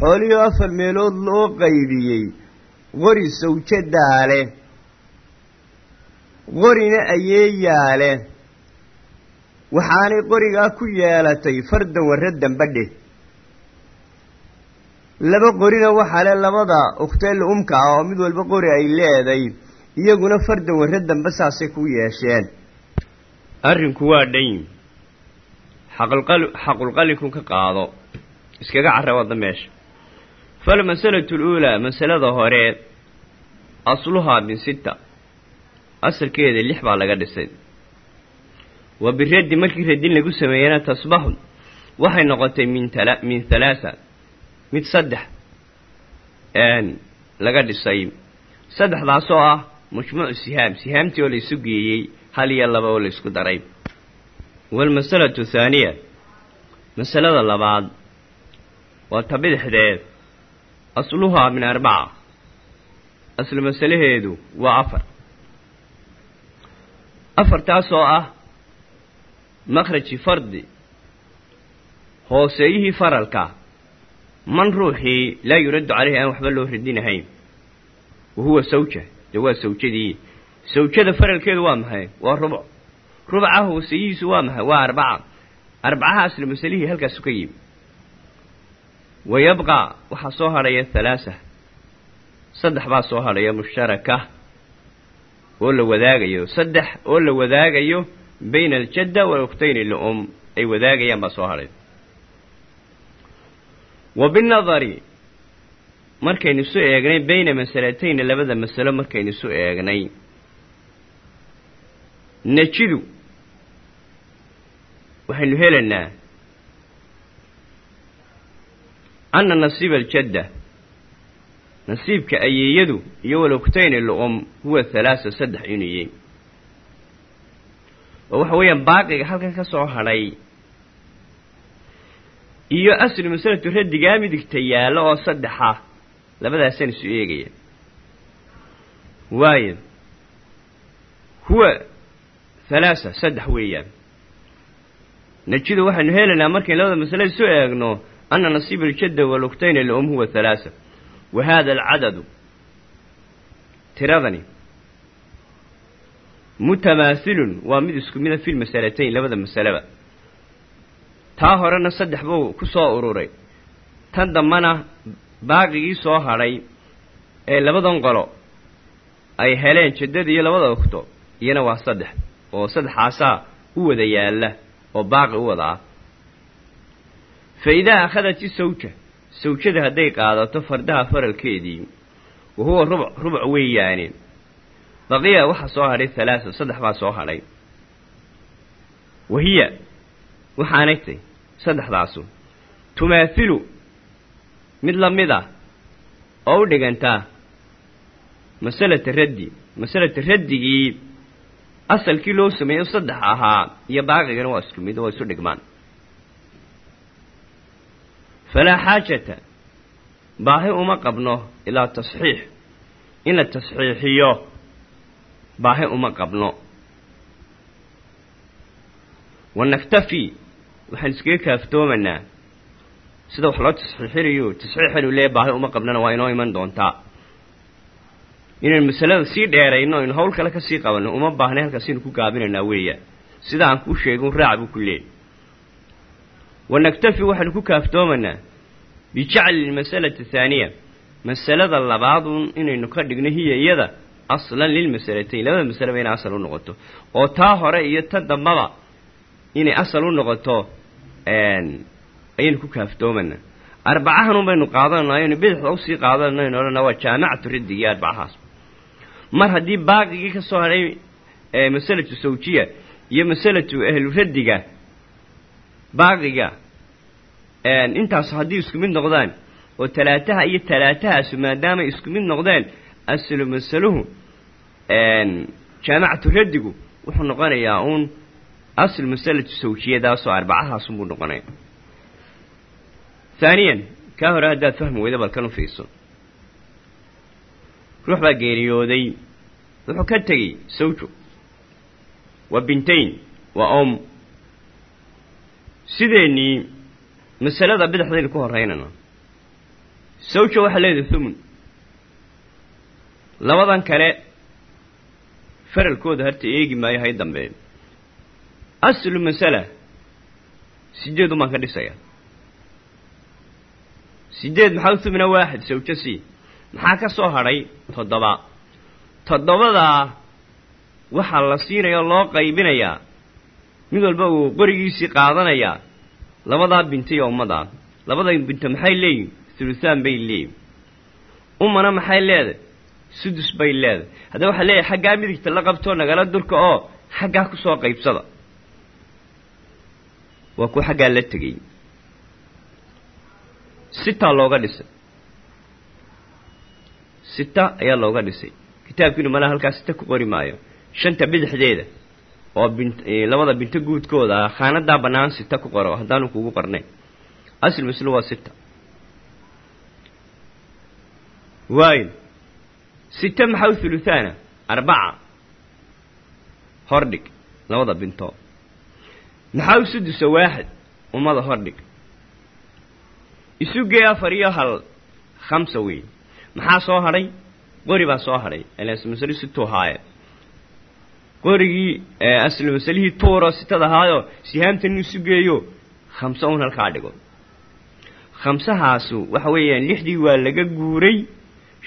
xoolihii afar meelood loo qaybiyey qori sawjadaa leh qorina ayeeyaa leh waxaanay qorigaa ku yeelatay fardan waraddan badhe laba qorina waxaa le labada ukteel umka ah oo mid walba qori ay leeday iyaguna fardan waraddanba saasay ku yeesheen. Arrinku waa dhan xaqulqali xaqulqalinku ka qaado. Iskaga carra wadda meesha. Falmasalatu luulaa masalada hore asluhaa min sitta. Asalkeeda lix baa laga dhisay. Wa biraddi markii radin lagu sameeyena tasbaxun waxay noqotay min tala min halaasa mid saddex laga dhisay. Saddexdaasoo ah majmuucu sihaam. Sihaamtii oo la isu geeyey hal iyo laba oo la isku daray. Waalmasalatu thaaniya. Masalada labaad waa ta bidixdeed asluhaa min arbaca. Aslu masalaheedu waa afar. Afartaasoo ah makhraji fardi hooseeyihii faralka. Man ruuxii laa yuraddu caleyhi aan waxba loo radinahayn wa huwa sawja dee waa sawjadii. Sawjada faralkeedu waa maxay? Waa rubuc rubaca hooseeyihiisu waa maxay? Waa arbaca. Arbacaha aslu masalihii halkaasu ka yimi wa yabqaa waxaa soo hadhaya halaasa saddex baa soo hadhaya mushtaraka oo la wadaagayo. Saddex oo la wadaagayo bayna aljadda walukhtayni lium ay wadaagayaan baa soo hadhay markaynu isu eegnay bayna masalatayni labada masalo markaynu isu eegnay. Najidu waxaynu helaynaa anna nasiiba aljadda nasiibka ayeeyadu iyo walukhtayni lu'um huwa halaasa saddex inuu yihi oo waxa weeyaan baaqiga halkan ka soo hadhay iyo aslu masalatu raddigaa midigta yaallo oo saddexa labadaasaan isu eegaya waayo huwa halaasa saddex weeyaan. Najidu waxaynu helaynaa markaynu labada masale isu eegno anna nasiiba aljadda walukhtayni lu'um huwa halaasa wa haada alcadadu tiradani mutamaasilun waa mid isku mida fi lmasalatayn labada masaleba taa horena saddex buu ku soo ururay. Tan dambana baaqigii soo hadhay ee labadan qolo ay heleen jaddada iyo labada ogto iyana waa saddex oo saddexaasaa u wada yaalla oo baaqi u wada ah. Fa idaa akhadat isawja sawjada hadday qaadato fardaha faralkeedii wa huwa rubuc rubuc weeyaane baqiya waxaa soo hadhay halaasa saddex baa soo hadhay. Wahiya waxaanay tay saddexdaasu. Tumaathilu mid la mid ah oo u dhigantaa masalata raddi. Masalata raddigii asalkii loo sameeyo saddex ahaa iyo baaqigana waa isku mid oo isu dhigmaan. Falaa xaajata baahi uma qabno ilaa tasxiix. In la tasxiixiyo baahi uma qabno. Wanaktafi waxaan iskaga kaaftoomanaa sida wax loo tasxiixinayo tasxiixanu lee baahi uma qabnana waa inoo iman doontaa inaynu masalada sii dheerayno aynu hawl kale ka sii qabanno uma baahnay halkaasaynu ku gaabinaynaa weeyaan sida aan kuu sheegin raac buu ku leeyay wanaktafi waxaanu ku kaaftoomanaa bijacli lmasalati thaaniya. Masalada labaadun inaynu ka dhigno hiya iyada aslan lilmasalatayn labada masaleba inay asal u noqoto. Oo taa hore iyo ta dambaba inay asal u noqoto ayaynu ku kaaftoomanaa arbacahan baynu qaadanayno ayaynu bidixda u sii qaadanayno odhanaa waa jaamacatu raddigii arbacahaas mar haddii baaqigii ka soo hadhay masalatu sawjiya iyo masalatu ahlu raddiga baaqiga intaas haddii isku mid noqdaan oo talaataha iyo talaatahaasu maadaamay isku mid noqdeen aslu masaluhu jaamacatu raddigu wuxuu noqonayaa uun aslu masalatu sawjiyadaasoo arbacahaasunbuu noqonaya haaniyan kaa hore haddaad fahmi weyda balkan u fiirso ruux baa geeriyooday wuxuu ka tegey sawjo waa bintayn waa om sideennii masalada bidixdaynu ku horraynana sawjo waxaa leedahay thumun labadan kale faralkooda harta eegi maayo hay dambeeyo aslu masala sideed ka dhisaya sideed maxaa u thumina waaxid sawjo c maxaa ka soo hadhay toddoba? Toddobadaa waxaa la siinaya oo loo qaybinayaa mid walba uu qorigiisii qaadanayaa labadaa binta iyo ummadaa labada binto maxay leeyihiin thuluthaan bay leeyihiin umana maxay leedahay? Sudus bay leedahay. Haddaba waxaa leeyahay xaggaa midigta la qabtoo nagala durka oo xaggaa ku soo qaybsada. Waa kuwa xaggaa la tegay sitaa looga dhisay. Sita ayaa looga dhisay. Kitaabkiinu malaa halkaa sita ku qori maayo. Shanta bidixdeeda oo bint labada binto guudkooda ah khaanadaa bannaan sita ku qoro haddaanu kugu qornayn asl maslo waa sita waayo sita maxaa u thuluthaana? Arbaca. Hordhig labada binto maxaa u sudusa waaxid? Ummada hordhig isugee afar iyo hal khamsa wey maxaa soo hadhay? Qori baa soo hadhay. Masalo situu haaye qorigii asli masalihii tuuro sitad ahaayo sihaamtan isu geeyo khamse un halkaa dhigo. Khamsahaasu waxa weeyaan lixdii waa laga guuray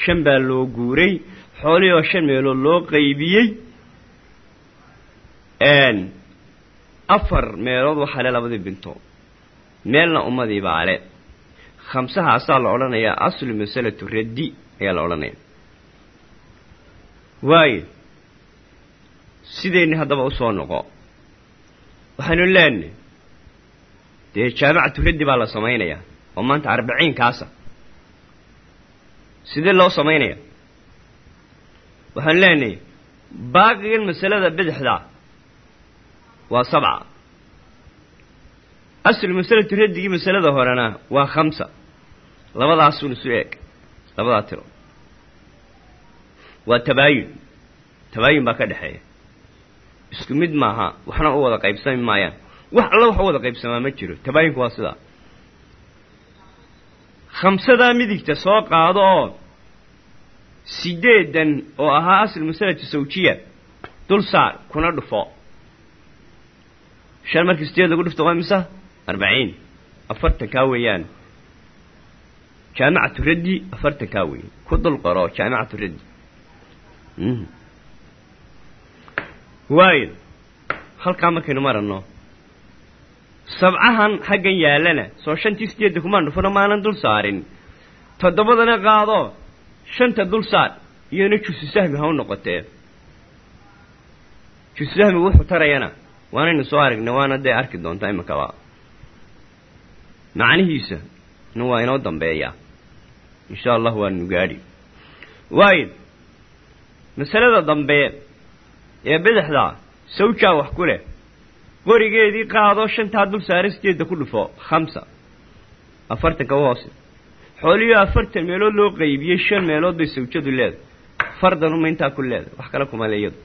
shan baa loo guuray xoolihii oo shan meelood loo qaybiyey afar meelood waxaa le labadii binto. Meelna ummadii baa le khamsahaasaa la odhanayaa aslu masalatu raddi ayaa la odhanaya. Waayo sideenni haddaba u soo noqo. Waxaynu leenahy dee jaamacatu raddi baa la samaynayaa oo maanta arbiciinkaasa sidee loo samaynaya waxaanu leenahay baaqigan masalada bidixda waa sabca. Aslu masalatu raddigii masalada horena waa khamsa labadaasuun isu eeg. Labadaa tiro. Waa tabaayun. Tabaayun baa ka dhexeeya. Isku mid maaha waxna u wada qaybsami maayaan. Wax alla wax u wada qaybsamaa ma jiro. Tabaayunku waa sidaa. Khamsadaa midigta soo qaado oo sideedan oo ahaa asl masalatu sawjiya dul saar kuna dhufo. Shan markii sideed lagu dhufto waa misa arbaciin. Afartan kaa weeyaan jaamicatu raddi afartan kaa weeye ku dul qoro jaamicatu raddi waayo halkaa markaynu maranno sabcahan xaggan yaallana soo shantii sideedda kumaan dhufano maanan dul saarin. Toddobadana qaado shanta dul saar iyona jusu sahmi ha u noqotee. Jusu sahmigu wuxuu tarayana waanaynu soo aragnay waana dee arki doontaa iminkaba macnihiisa na waa inoo dambeeyaa insha allah waanu gaadhi waayo masalada dambe ee bidixda sawjaa wax ku leh qorigeedii qaado shantaa dul saare sideedda ku dhufo khamsa afartanka u hoose xoolihii afartan meelood loo qaybiyey shan meelood bay sawjadu leedahay fardan uma intaa ku leedahay wax kale kuma le iyadu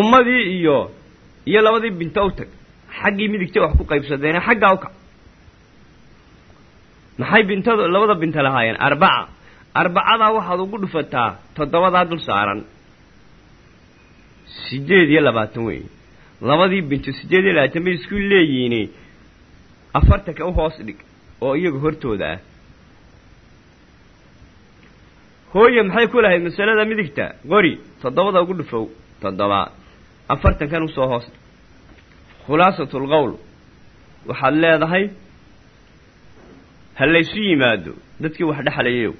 ummadii iyo iyo labadii binto u xaggii midigta wax ku qaybsadeene xaggaa u kac maxay bintadu labada binto lahaayeen? Arbaca. Arbacadaa waxaad ugu dhufataa toddobadaa dul saaran. Siddeed iyo labaatan wey labadii binto siddeed iyo labaatan bay isku leeyihiin. Afartanka u hoos dhig oo iyaga hortooda ah. Hooye maxay ku lahayd masalada midigta? Qori toddobada ugu dhufow toddoba. Afartankan u soo hoos. Dhig khulaasatul qowl waxaad leedahay ha laysu yimaado. Dadkii wax dhexlayayow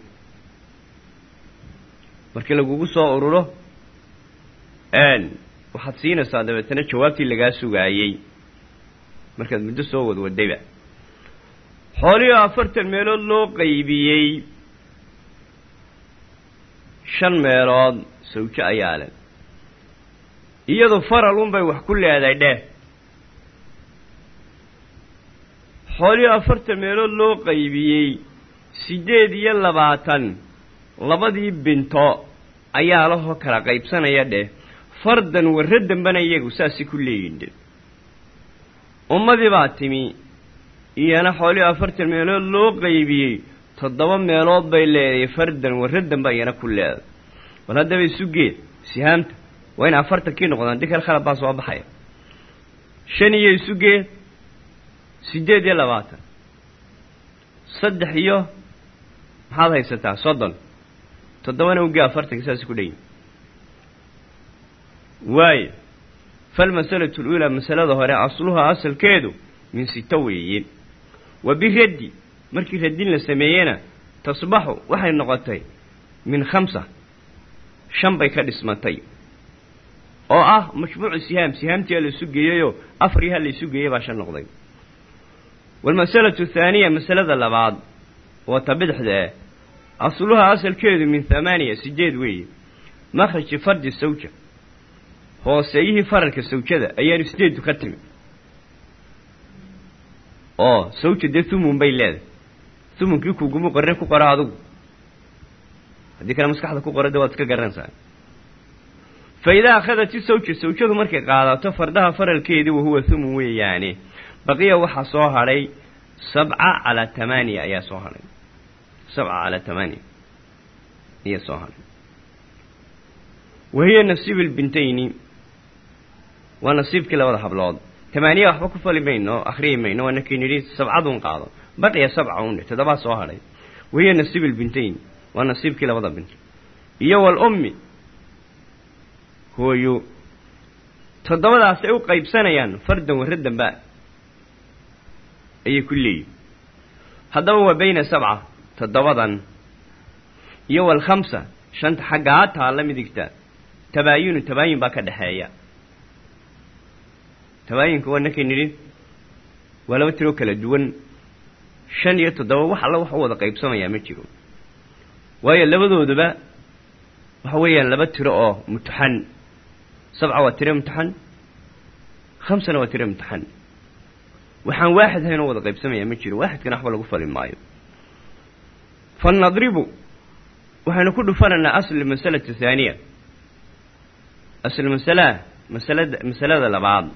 markii lagugu soo ururo waxaad siinaysaa dabeetana jawaabtii lagaa sugaayey. Markaad muddo soo wadwadayba xoolihii afartan meelood loo qaybiyey. Shan meelood sawjo ayaa leh. Iyadu faral unbay wax ku leedahay dheh xoolihii afartan meelood loo qaybiyey siddeed iyo labaatan labadii binto ayaa lahoo kala qaybsanaya dheh fardan warra dambana iyagu saasay ku leeyihiin dhe ummadii baa timi iyana xoolihii afartan meelood loo qaybiyey toddoba meelood bay leedahay fardan warra damba iyana ku leedahay bal haddaba isu geed sihaamta waa in afartankii noqdaan dikal khalab baa soo baxaya. Shan iyo isu geed siddeed iyo labaatan. Saddex iyo maxaad haysataa? Soddon. Toddobana ugee afartanki saas ku dhanyi waayo falmasalatu luulaa masalada hore asluhaa asalkeedu min sito weeye wa biraddi markii raddin la sameeyena tasbaxu waxay noqotay min khamsa shan bay ka dhismatay. Oo ah majmuucu sihaam sihaamtii la isu geeyeyoo afar iyo ha la isu geeyey baa shan noqday waalmasalatu athaaniya masalada labaad waa ta bidixda eh asluhaa asalkeedu min thamaaniya sideed weeye makhraji fardi sawja hooseeyihii faralka sawjada ayaanu sideedu ka timi oo sawja dee thumun bay leedahay thumunkii kugumu qorne ku qoro adugu haddii kale maskaxda ku qoro de waad iska garanaysaa fa idaa akhadati sawja sawjadu markay qaadato fardaha faralkeedii wahuwa thumun weeyaane baqiya waxaa soo hadhay sabca calaa tamaaniya ayaa soo hadhay sabca calaa tamaaniya ayaa soo hadhay wahiya nasiib albintayni waa nasiibkii labada hablood. Tamaaniya waxba ku fali mayno akhriyi mayno waa nakii nidhi sabcadun qaado. Baqiya sabca un toddobaa soo hadhay wahiya nasiib albintayn waa nasiibkii labada bint. Iyo wal ummi hooyo toddobadaas ay u qaybsanayaan fardan warradanba ayay ku leeyihiin haddaba waa bayna sabca toddobadan iyo walkhamsa shanta xaggaa taalla midigta tabaayunu tabaayin baa ka dhexeeya tabaayinka waa nakay nidhi waa laba tiroo kala duwan. Shan iyo toddoba wax alla wax u wada qaybsamayaa ma jiro. Waayo labadooduba waxa weeyaan laba tiro oo mutaxan sabca waa tiro mutaxan khamsana waa tiro mutaxan waxaan waaxid hayn oo wada qaybsamayaa ma jiro. Waaxidkana waxba lagu fali maayo. Falnadribu waxaynu ku dhufanaynaa asl masalati thaaniya. Asl masalaha masalada masalada labaad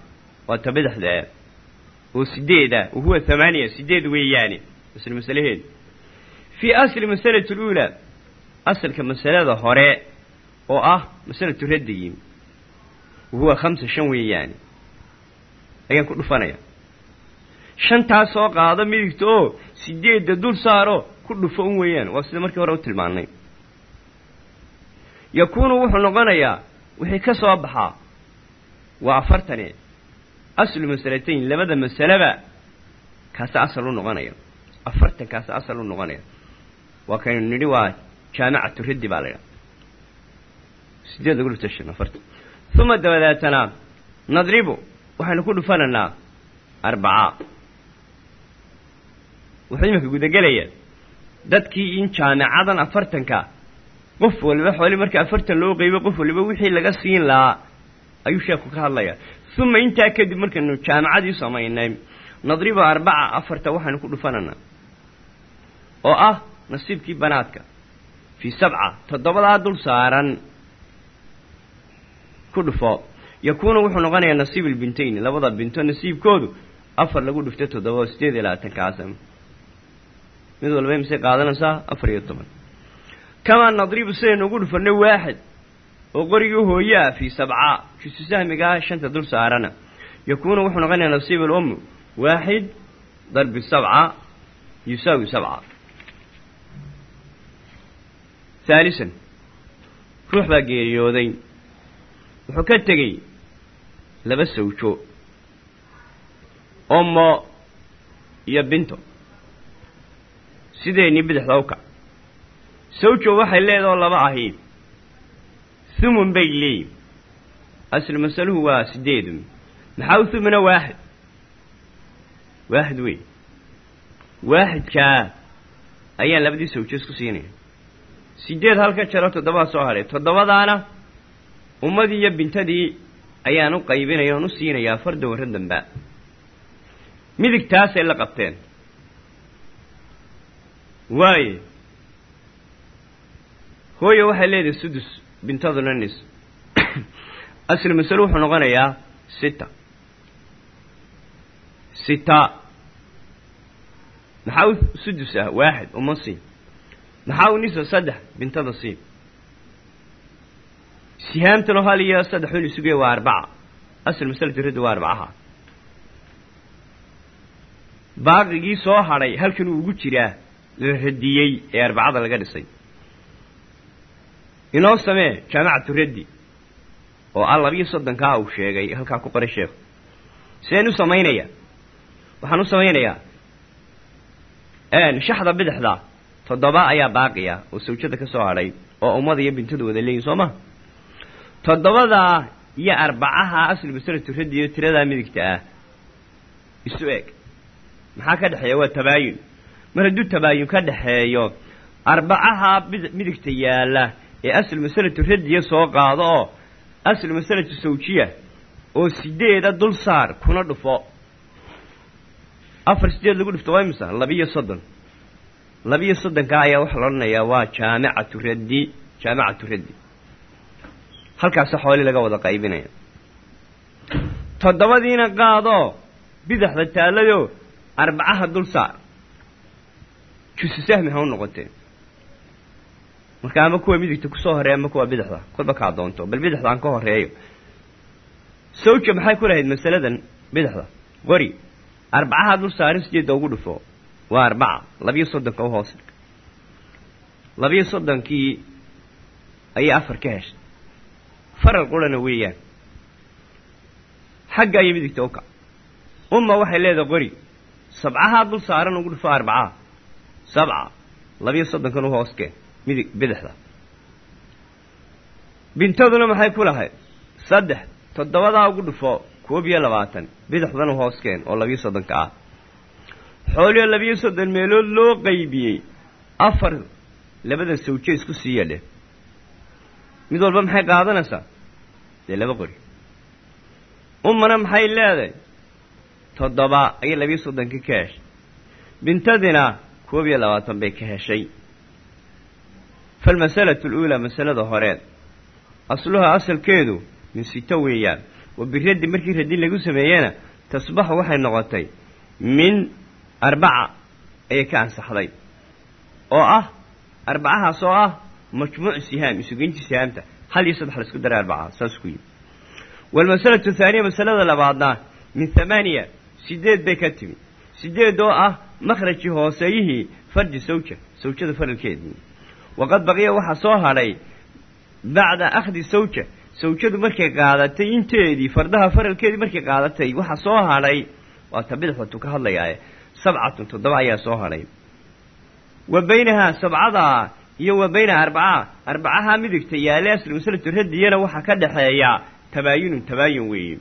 waa ta badaxda oo sideed ah wahuwa sideed weeyaane asl masalaheedu fii asli masalati aluulaa asalka masalada hore oo ah masalatu raddigi wahuwa khamsa shan weeyaane ayaan ku dhufanaya shantaas soo qaado midigta oo sideedda dul saaro ku dhufo un weeyaan. Waa sida markii hore u tilmaannay yakuunu wuxuu noqonayaa wixii ka soo baxaa waa afartani. Aslu masalatayn labada masaleba kaasa asal u noqonaya. Afartan kaasa asal u noqonaya. Waa kaynu nidhi waa jaamicatu raddi baa la ydhaha sideed lagu dhufta shan uma dabadeetana nadribu waxaynu ku dhufanaynaa arbaca wuxuu iminka gudagelayaa dadkii in jaamicadan afartanka qof waliba xooli marka afartan loo qeybo qof waliba wixii laga siin lahaa ayuu sheeku ka hadlayaa. Uma intaa kadib markaynu jaamicadii samaynay nadriba arbaca afarta waxaynu ku dhufanaynaa. Oo ah nasiibkii banaadka fii sabca toddobadaa dul saaran ku dhufo. Yakuunu wuxuu noqonayaa nasiib albintayn labada binto nasiibkoodu afar lagu dhufto toddoba sideed kaasa mid walba imise qaadanaysaa? Afar iyo toban. Kamaa nadribu sidaynu ugu dhufanay waaxid? Oo qorigii hooye ah fii sabca jusu sahmigaa shanta dul saarana. Yakuunu wuxuu noqonayaa nasiib alummu waaxid darbi sabca yusaawi sabca haalisan ruux baa geeriyooday. Wuxuu ka tegey laba sawjo omo iyo binto sideennii bidixda u kac sawjo waxay leedahoo laba ahayd thumun bay leeyihiin aslu masaluhu waa sideedun maxaa u thumuna waaxid? Waaxid wey waaxidkaa ayaan labadii sawjo isku siinaya. Sideed halka jaro toddobaa soo hadhay toddobadaana ummadii iyo bintadii ayaan u qaybinaya oon u siinayaa farda warra damba midigtaasay la qabteen waaye hooye waxay leedahay sudus bintaduna nis (coughs) asli masalo wuxuu noqonayaa sita. Sita. Maxaa u sudus ah? Waaxid uma siin. Maxaa u nisa saddex? Bintada siin. Sihaamtano hal iyo saddex un isugee waa arbaca. Asal masalatu raddi waa arbacaha. Baaqigii soo hadhay halkan uu ugu jiraa la radiyey ee arbacada laga dhisay. Inoo samee jaamicatu raddi oo ah labiyo soddonkaa uu sheegay halkaa ku qoray sheekhu sideen u samaynayaa waxaan u samaynayaa shaxda bidixda toddoba ayaa baaqiya oo sawjada ka soo hadhay oo ummada iyo bintadu wada leeyihiin soo ma? Toddobadaa iyo arbacaha asli masalatu raddi iyo tiradaa midigta ah isu eg maxaa ka dhexeeya? Waa tabaayun mar hadduu tabaayun ka dhexeeyo arbacaha midigta yaalla ee aslu masalatu raddiya soo qaado oo aslu masalatu sawjiya oo sideeda dul saar kuna dhufo. Afar sideed lagu dhufto waa imisa? Labiyo soddon. Labiyo soddonka ayaa waxaa la odhanayaa waa jaamicatu raddi jaamicatu raddi halkaasa xooli laga wada qaybinaya toddobadiina qaadoo bidaxda taalado arbacaha dul saar jusu sahmi ha u noqotee. Marka ama kuwa midigta ku soo horreeya ama kuwa bidixda kolba kaa doonto bal bidixda aan ka horeeyo sawja maxay ku lahayd masaladan bidixda? Qori arbacaha dul saarin sideedda ugu dhufo. Waa arbaca labiyo soddonka u hoos dhig labiyo soddonkii ayay afar ka heshay. Faral qurana weeyaan. Xagga ayay midigta u kac umma waxay leedahay qori sabcahaa dul saaran ugu dhufo arbacaha sabca labiyo soddonkan u hooskeen midig bidixda bintaduna maxay ku lahayd saddex toddobadaa ugu dhufo koob iyo labaatan bidixdan u hooskeen oo labiyo soddonka ah xooliyo labiyo soddon meelood loo qaybiyey afar labada sawje isku siiya dheh mid walba maxay qaadanaysaa dee laba qori ummana maxay leedahay toddoba ayay labiyo soddonka ka bintadina koob iyo labaatan bay ka heshay. Falmasalatu aluulaa masalada horeed asluha asalkeedu min sito weeyaan. Wa biraddi markii radin lagu sameeyena tasbaxu waxay noqotay min arbaca ayay ka ansaxday. Oo ah arbacahaas oo ah majmuuc sihaam isugeyntii sihaamta. Hal iyo saddex la isku daray arbaca saas ku yimi waalmasalatu thaaniya masalada labaadna min thamaaniya sideed bay ka timi sideed oo ah makhrajii hooseeyihii farji sawja sawjada faralkeedii waqad baqiya waxaa soo hadhay bacda akhdi sawja sawjadu markay qaadatay inteedii fardaha faralkeedii markay qaadatay waxaa soo hadhay waa ta bidixdatu ka hadlayaaye sabcatun toddoba ayaa soo hadhay wa baynahaa sabcadaa iyo wa baynaha arbaca arbacaha midigta yaale aslu masalatu radiyana waxaa ka dhexeeya tabaayunun tabaayun weeye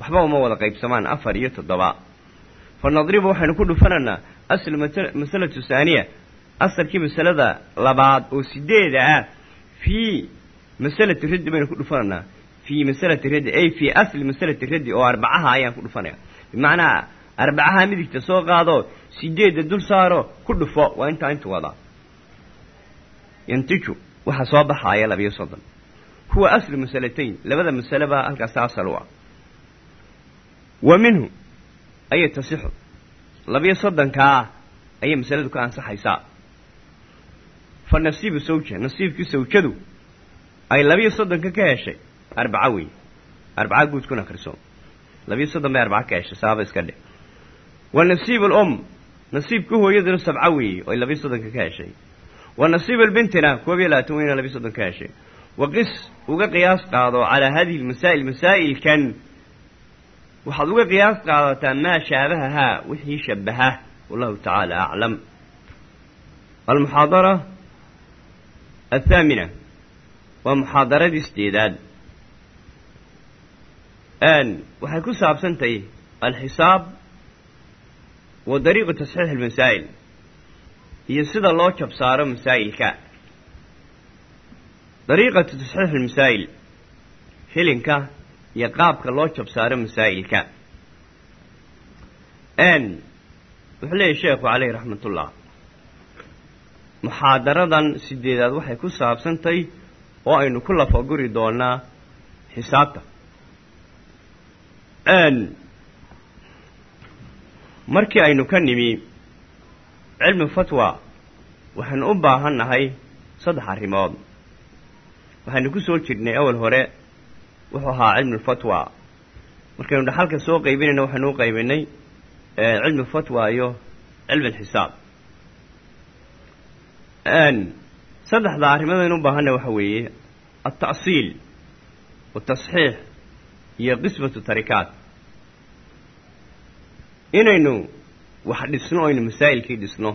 waxba uma wada qaybsamaan afar iyo toddoba fa nadribu waxaynu ku dhufanaynaa aslu masalatu haaniya asalkii masalada labaad oo sideeda ah fii masalati raddi baynu ku dhufanaynaa. Fii masalati raddi ay fii asli masalati raddi oo arbacaha ayaan ku dhufanaya bimacnaa arbacaha midigta soo qaado sideedda dul saaro ku dhufo waa intaa intu wadaa. Yantiju waxaa soo baxaaya labiyo soddon huwa aslu masalatayn labada masaleba halkaas asal u ah. Wa minhu ayay tasixu labiyo soddonkaa ayay masaladu ka ansaxaysaa. Fa nasiibu sawja nasiibkii sawjadu ay labiyo soddonka ka heshay arbaca wey arbaca guud kun akriso labiyo soddon bay arbaca ka heshay saaba iska dhe wa nasiibu alum nasiibka hooyaduna sabca weeye oo ay labiyo soddonka ka heshay. Wa nasiibu albintina koob iyo labaatan weyna labiyo soddon ka heshay. Wa qis uga qiyaas qaado calaa hadihi lmasaa'il masaa'ilkan waxaad uga qiyaas qaadataa maa shaabahahaa wixii shabaha wallahu tacaala aclam almuxaadara athaamina waa muxaadaradii sideedaad waxay ku saabsan tahay alxisaab wa dariiqu tasxiix almasaa'il iyo sida loo jabsaaro masaa'ilka. Dariiqatu tasxiix almasaa'il hilinka iyo qaabka loo jabsaaro masaa'ilka wuxuu leeyahy sheekhu caleyhi raxmatullah muxaadaradan sideedaad waxay ku saabsantay oo aynu ku lafaguri doonaa xisaabta markii aynu ka nimi cilmi fatwa waxaynu u baahan nahay saddex arrimood waxaynu ku soo jirnay awal hore wuxuu ahaa cilmulfatwa markaynu dhaxalka soo qaybinayna waxaynu u qaybinay cilmi fatwa iyo cilmi alxisaab. Saddexda arrimood aynu u baahanna waxa weeye alta'siil watasxiix iyo qismatu tarikaat. Inaynu wax dhisno aynu masaa'ilkii dhisno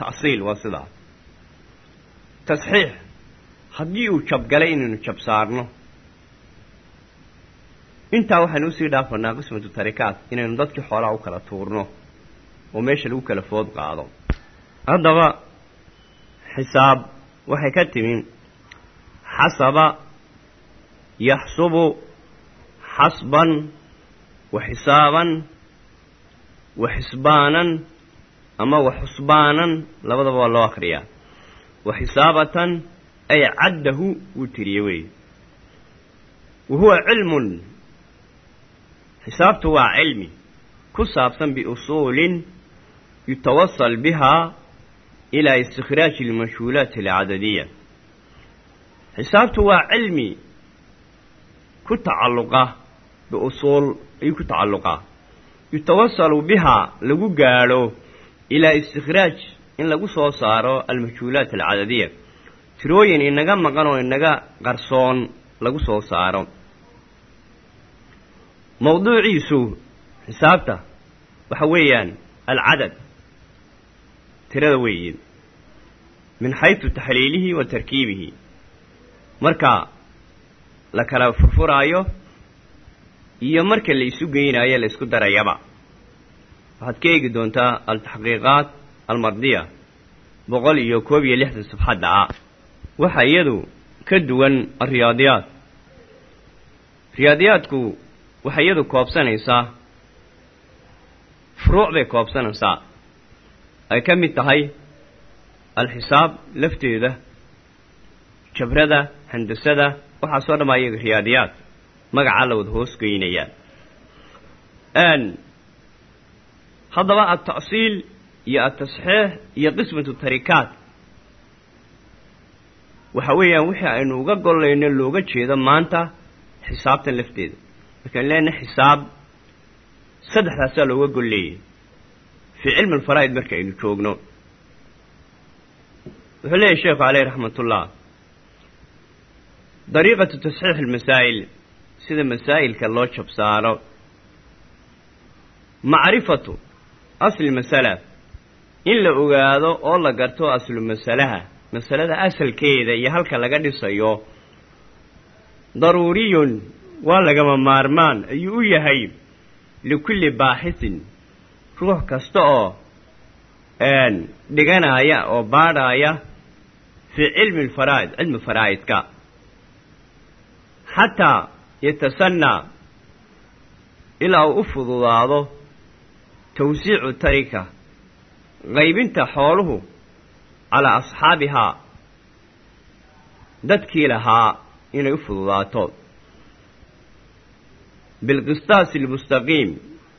ta'siil waa sidaa. Tasxiix haddii uu jabgalay inaynu jab saarno intaa waxaynu u sii dhaafanaa qismatu tarikaat inaynu dadkii xoolaha u kala tuurno oo meesha lagu kala food qaado. Haddaba xisaab waxay ka timi xasaba yaxsubu xasban wa xisaaban wa xisbaanan ama wa xusbaanan. Labadaba waa loo akriyaa. Wa xisaabatan ay caddahu wuu tiriye weeye wa huwa cilmun xisaabtu waa cilmi. Ku saabsan biusuulin yutawasal bihaa ilaa istikhraaji almashhuulaati alcadadiya xisaabtu waa cilmi ku tacalluqa biusuul ayuu ku tacalluqaa yutawasalu bihaa lagu gaadho ilaa istikhraaj in lagu soo saaro almajhuulaat alcadadiya tirooyin inaga maqan oo inaga qarsoon lagu soo saaro mawduuciisu xisaabta waxa weeyaan alcadad tirada weeye min xaysu taxliilihi wa tarkiibihi marka la kala furfuraayo iyo marka la isu geynayo la isku darayaba waxaad ka eegi doontaa altaxqiiqaat almardiya boqol iyo koob iyo lixdan safxadda ah waxa iyadu ka duwan alriyaadiyaad riyaadiyaadku waxay iyadu koobsanaysaa. Furuuc bay koobsanaysaa. Ay ka mid tahay alxisaab lafteeda jabrada handasada waxaasoo dhan baa iyaga riyaadiyaad. Magacaa la wada hoos geynayaan. Haddaba alta'siil iyo altasxiix iyo qismatu tarikaat waxa weeyaan wixii aynu uga gollayno looga jeedo maanta xisaabtan lafteeda markaan leenahay xisaab saddexdaasaa looga gol leeyahay fii cilmi alfaraa'id marka aynu joogno. Wuxuu leeyahy sheekhu caleyh raxmatullah dariiqatu tasxiix almasaa'il sida masaa'ilka loo jabsaaro. Macrifatu asli masala in la ogaado oo la garto aslu masalaha masalada asalkeeda iyo halka laga dhisayo. Daruuriyun waa lagama maarmaan ayuu u yahay likulli baaxisin ruux kasta oo dhiganaya oo baadhaaya fii cilmi alfaraa'id cilmi faraa'idka. Xataa yatasannaa ilaa uu u fududaado tawsiicu tarika qaybinta xooluhu calaa asxaabihaa dadkii lahaa inay u fududaato bilqistaasi almustaqiim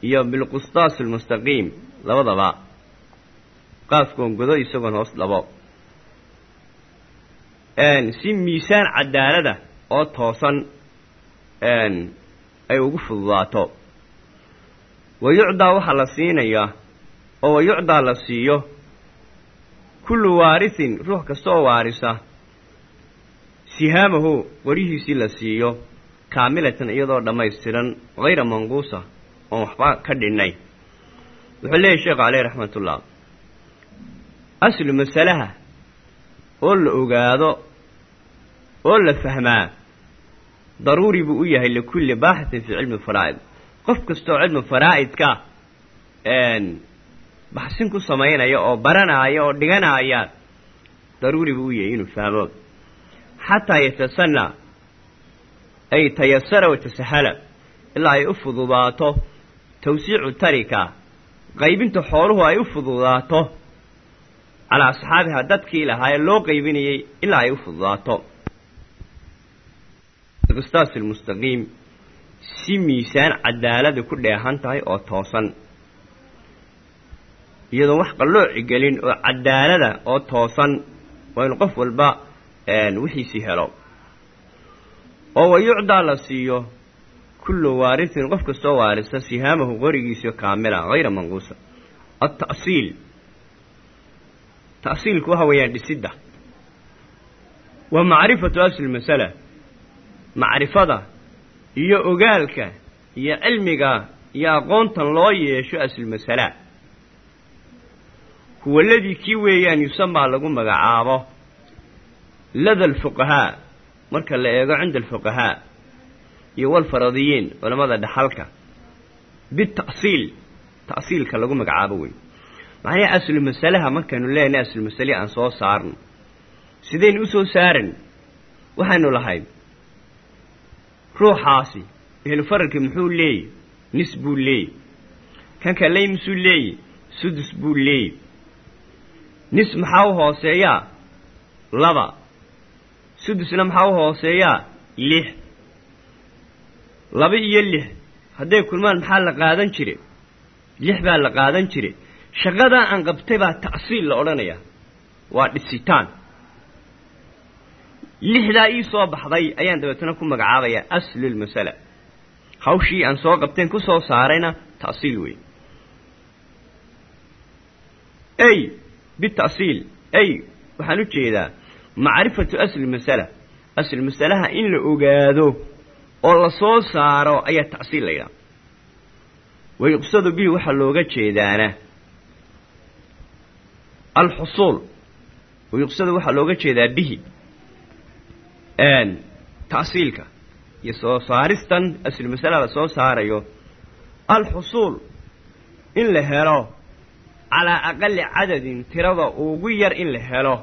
iyo bilqistaasi almustaqiim labadaba qaafkoon godo isagoon hoos dhabo si miisaan cadaalada oo toosan ay ugu fududaato. Wa yucdaa waxaa la siinayaa oo wa yucdaa la siiyo kullu waarisin ruux kasta oo waarisa sihaamahu qorihiisii la siiyo kaamilatan iyadoo dhammaystiran hayra manquusa oon waxba ka dhinnay. Wuxuu leeyahy sheekhu caleyh raxmatullah aslu masalaha oo la ogaado oo la fahmaa daruuri buu u yahay likulli baaxisin fii cilmi faraa'id. Qof kastaoo cilmi faraa'idka baxsin ku samaynaya oo baranaya oo dhiganaaya daruuri buu u yahay inuu fahmo. Xataa yatasanna ay tayasara wa tasahala ilaa ay u fududaato tawsiicu tarika qaybinta xooluhu ay u fududaato calaa asxaabiha dadkii lahaa ee loo qaybinayay ilaa ay u fududaato qistaas almustaqiim si miisaan cadaalada ku dheehan tahay oo toosan iyadoo wax qallooci gelin oo cadaalada oo toosan waa inu qof walba wixiisii helo oo wa yucdaa la siiyo kullu waarisin qof kastoo waarisa sihaamahu qorigiisio kaamila hayra manquusa. Alta'siil ta'siilku waxa weeyaan dhisidda. Wa macrifatu asli masala. Macrifada iyo ogaalka iyo cilmiga iyo aqoontan loo yeesho aslmasala huwa ladii kii weeyaan yusamaa lagu magacaabo. Lada alfuqahaa marka la eego cinda alfuqahaa iyo walfaradiyiin culammada dhaxalka bita'siil ta'siilka lagu magacaabo wey macnaha aslu masalaha? Markaynu leenahay aslu masale aan soo saarno. Sidaynu u soo saaran waxaynu lahayd ruuxaasi ehlufaralki muxuu leeyahy nis buu leeyahy kan kaley musuu leeyahy sudus buu leeyahy nis maxaa u hooseeyaa? Laba sudusna maxaa u hooseeyaa lix. Laba iyo lix. Hadday kulmaan maxaa la qaadan jire? Lix baa la qaadan jire. Shaqadaa aan qabtay baa ta'siil la odhanayaa. Waa dhisitaan. Lixdaa ii soo baxday ayaan dabeetana ku magacaabayaa aslulmasala hawshii aan soo qabteen ku soo saarayna ta'siil weyn. Ay bita'siil ay waxaan u jeedaa macrifatu asli masala. Asl masalaha in la ogaado oo la soo saaro ayaa ta'siil la yidhaha. Wayuqsadu bihi waxaa looga jeedaana. Alxusuul. Wayuqsadu waxaa looga jeedaa bihi. Ta'siilka iyo soo saaristan asl masala la soo saarayo. Alxusuul. In la helo. Calaa aqali cadadin tirada ugu yar in la helo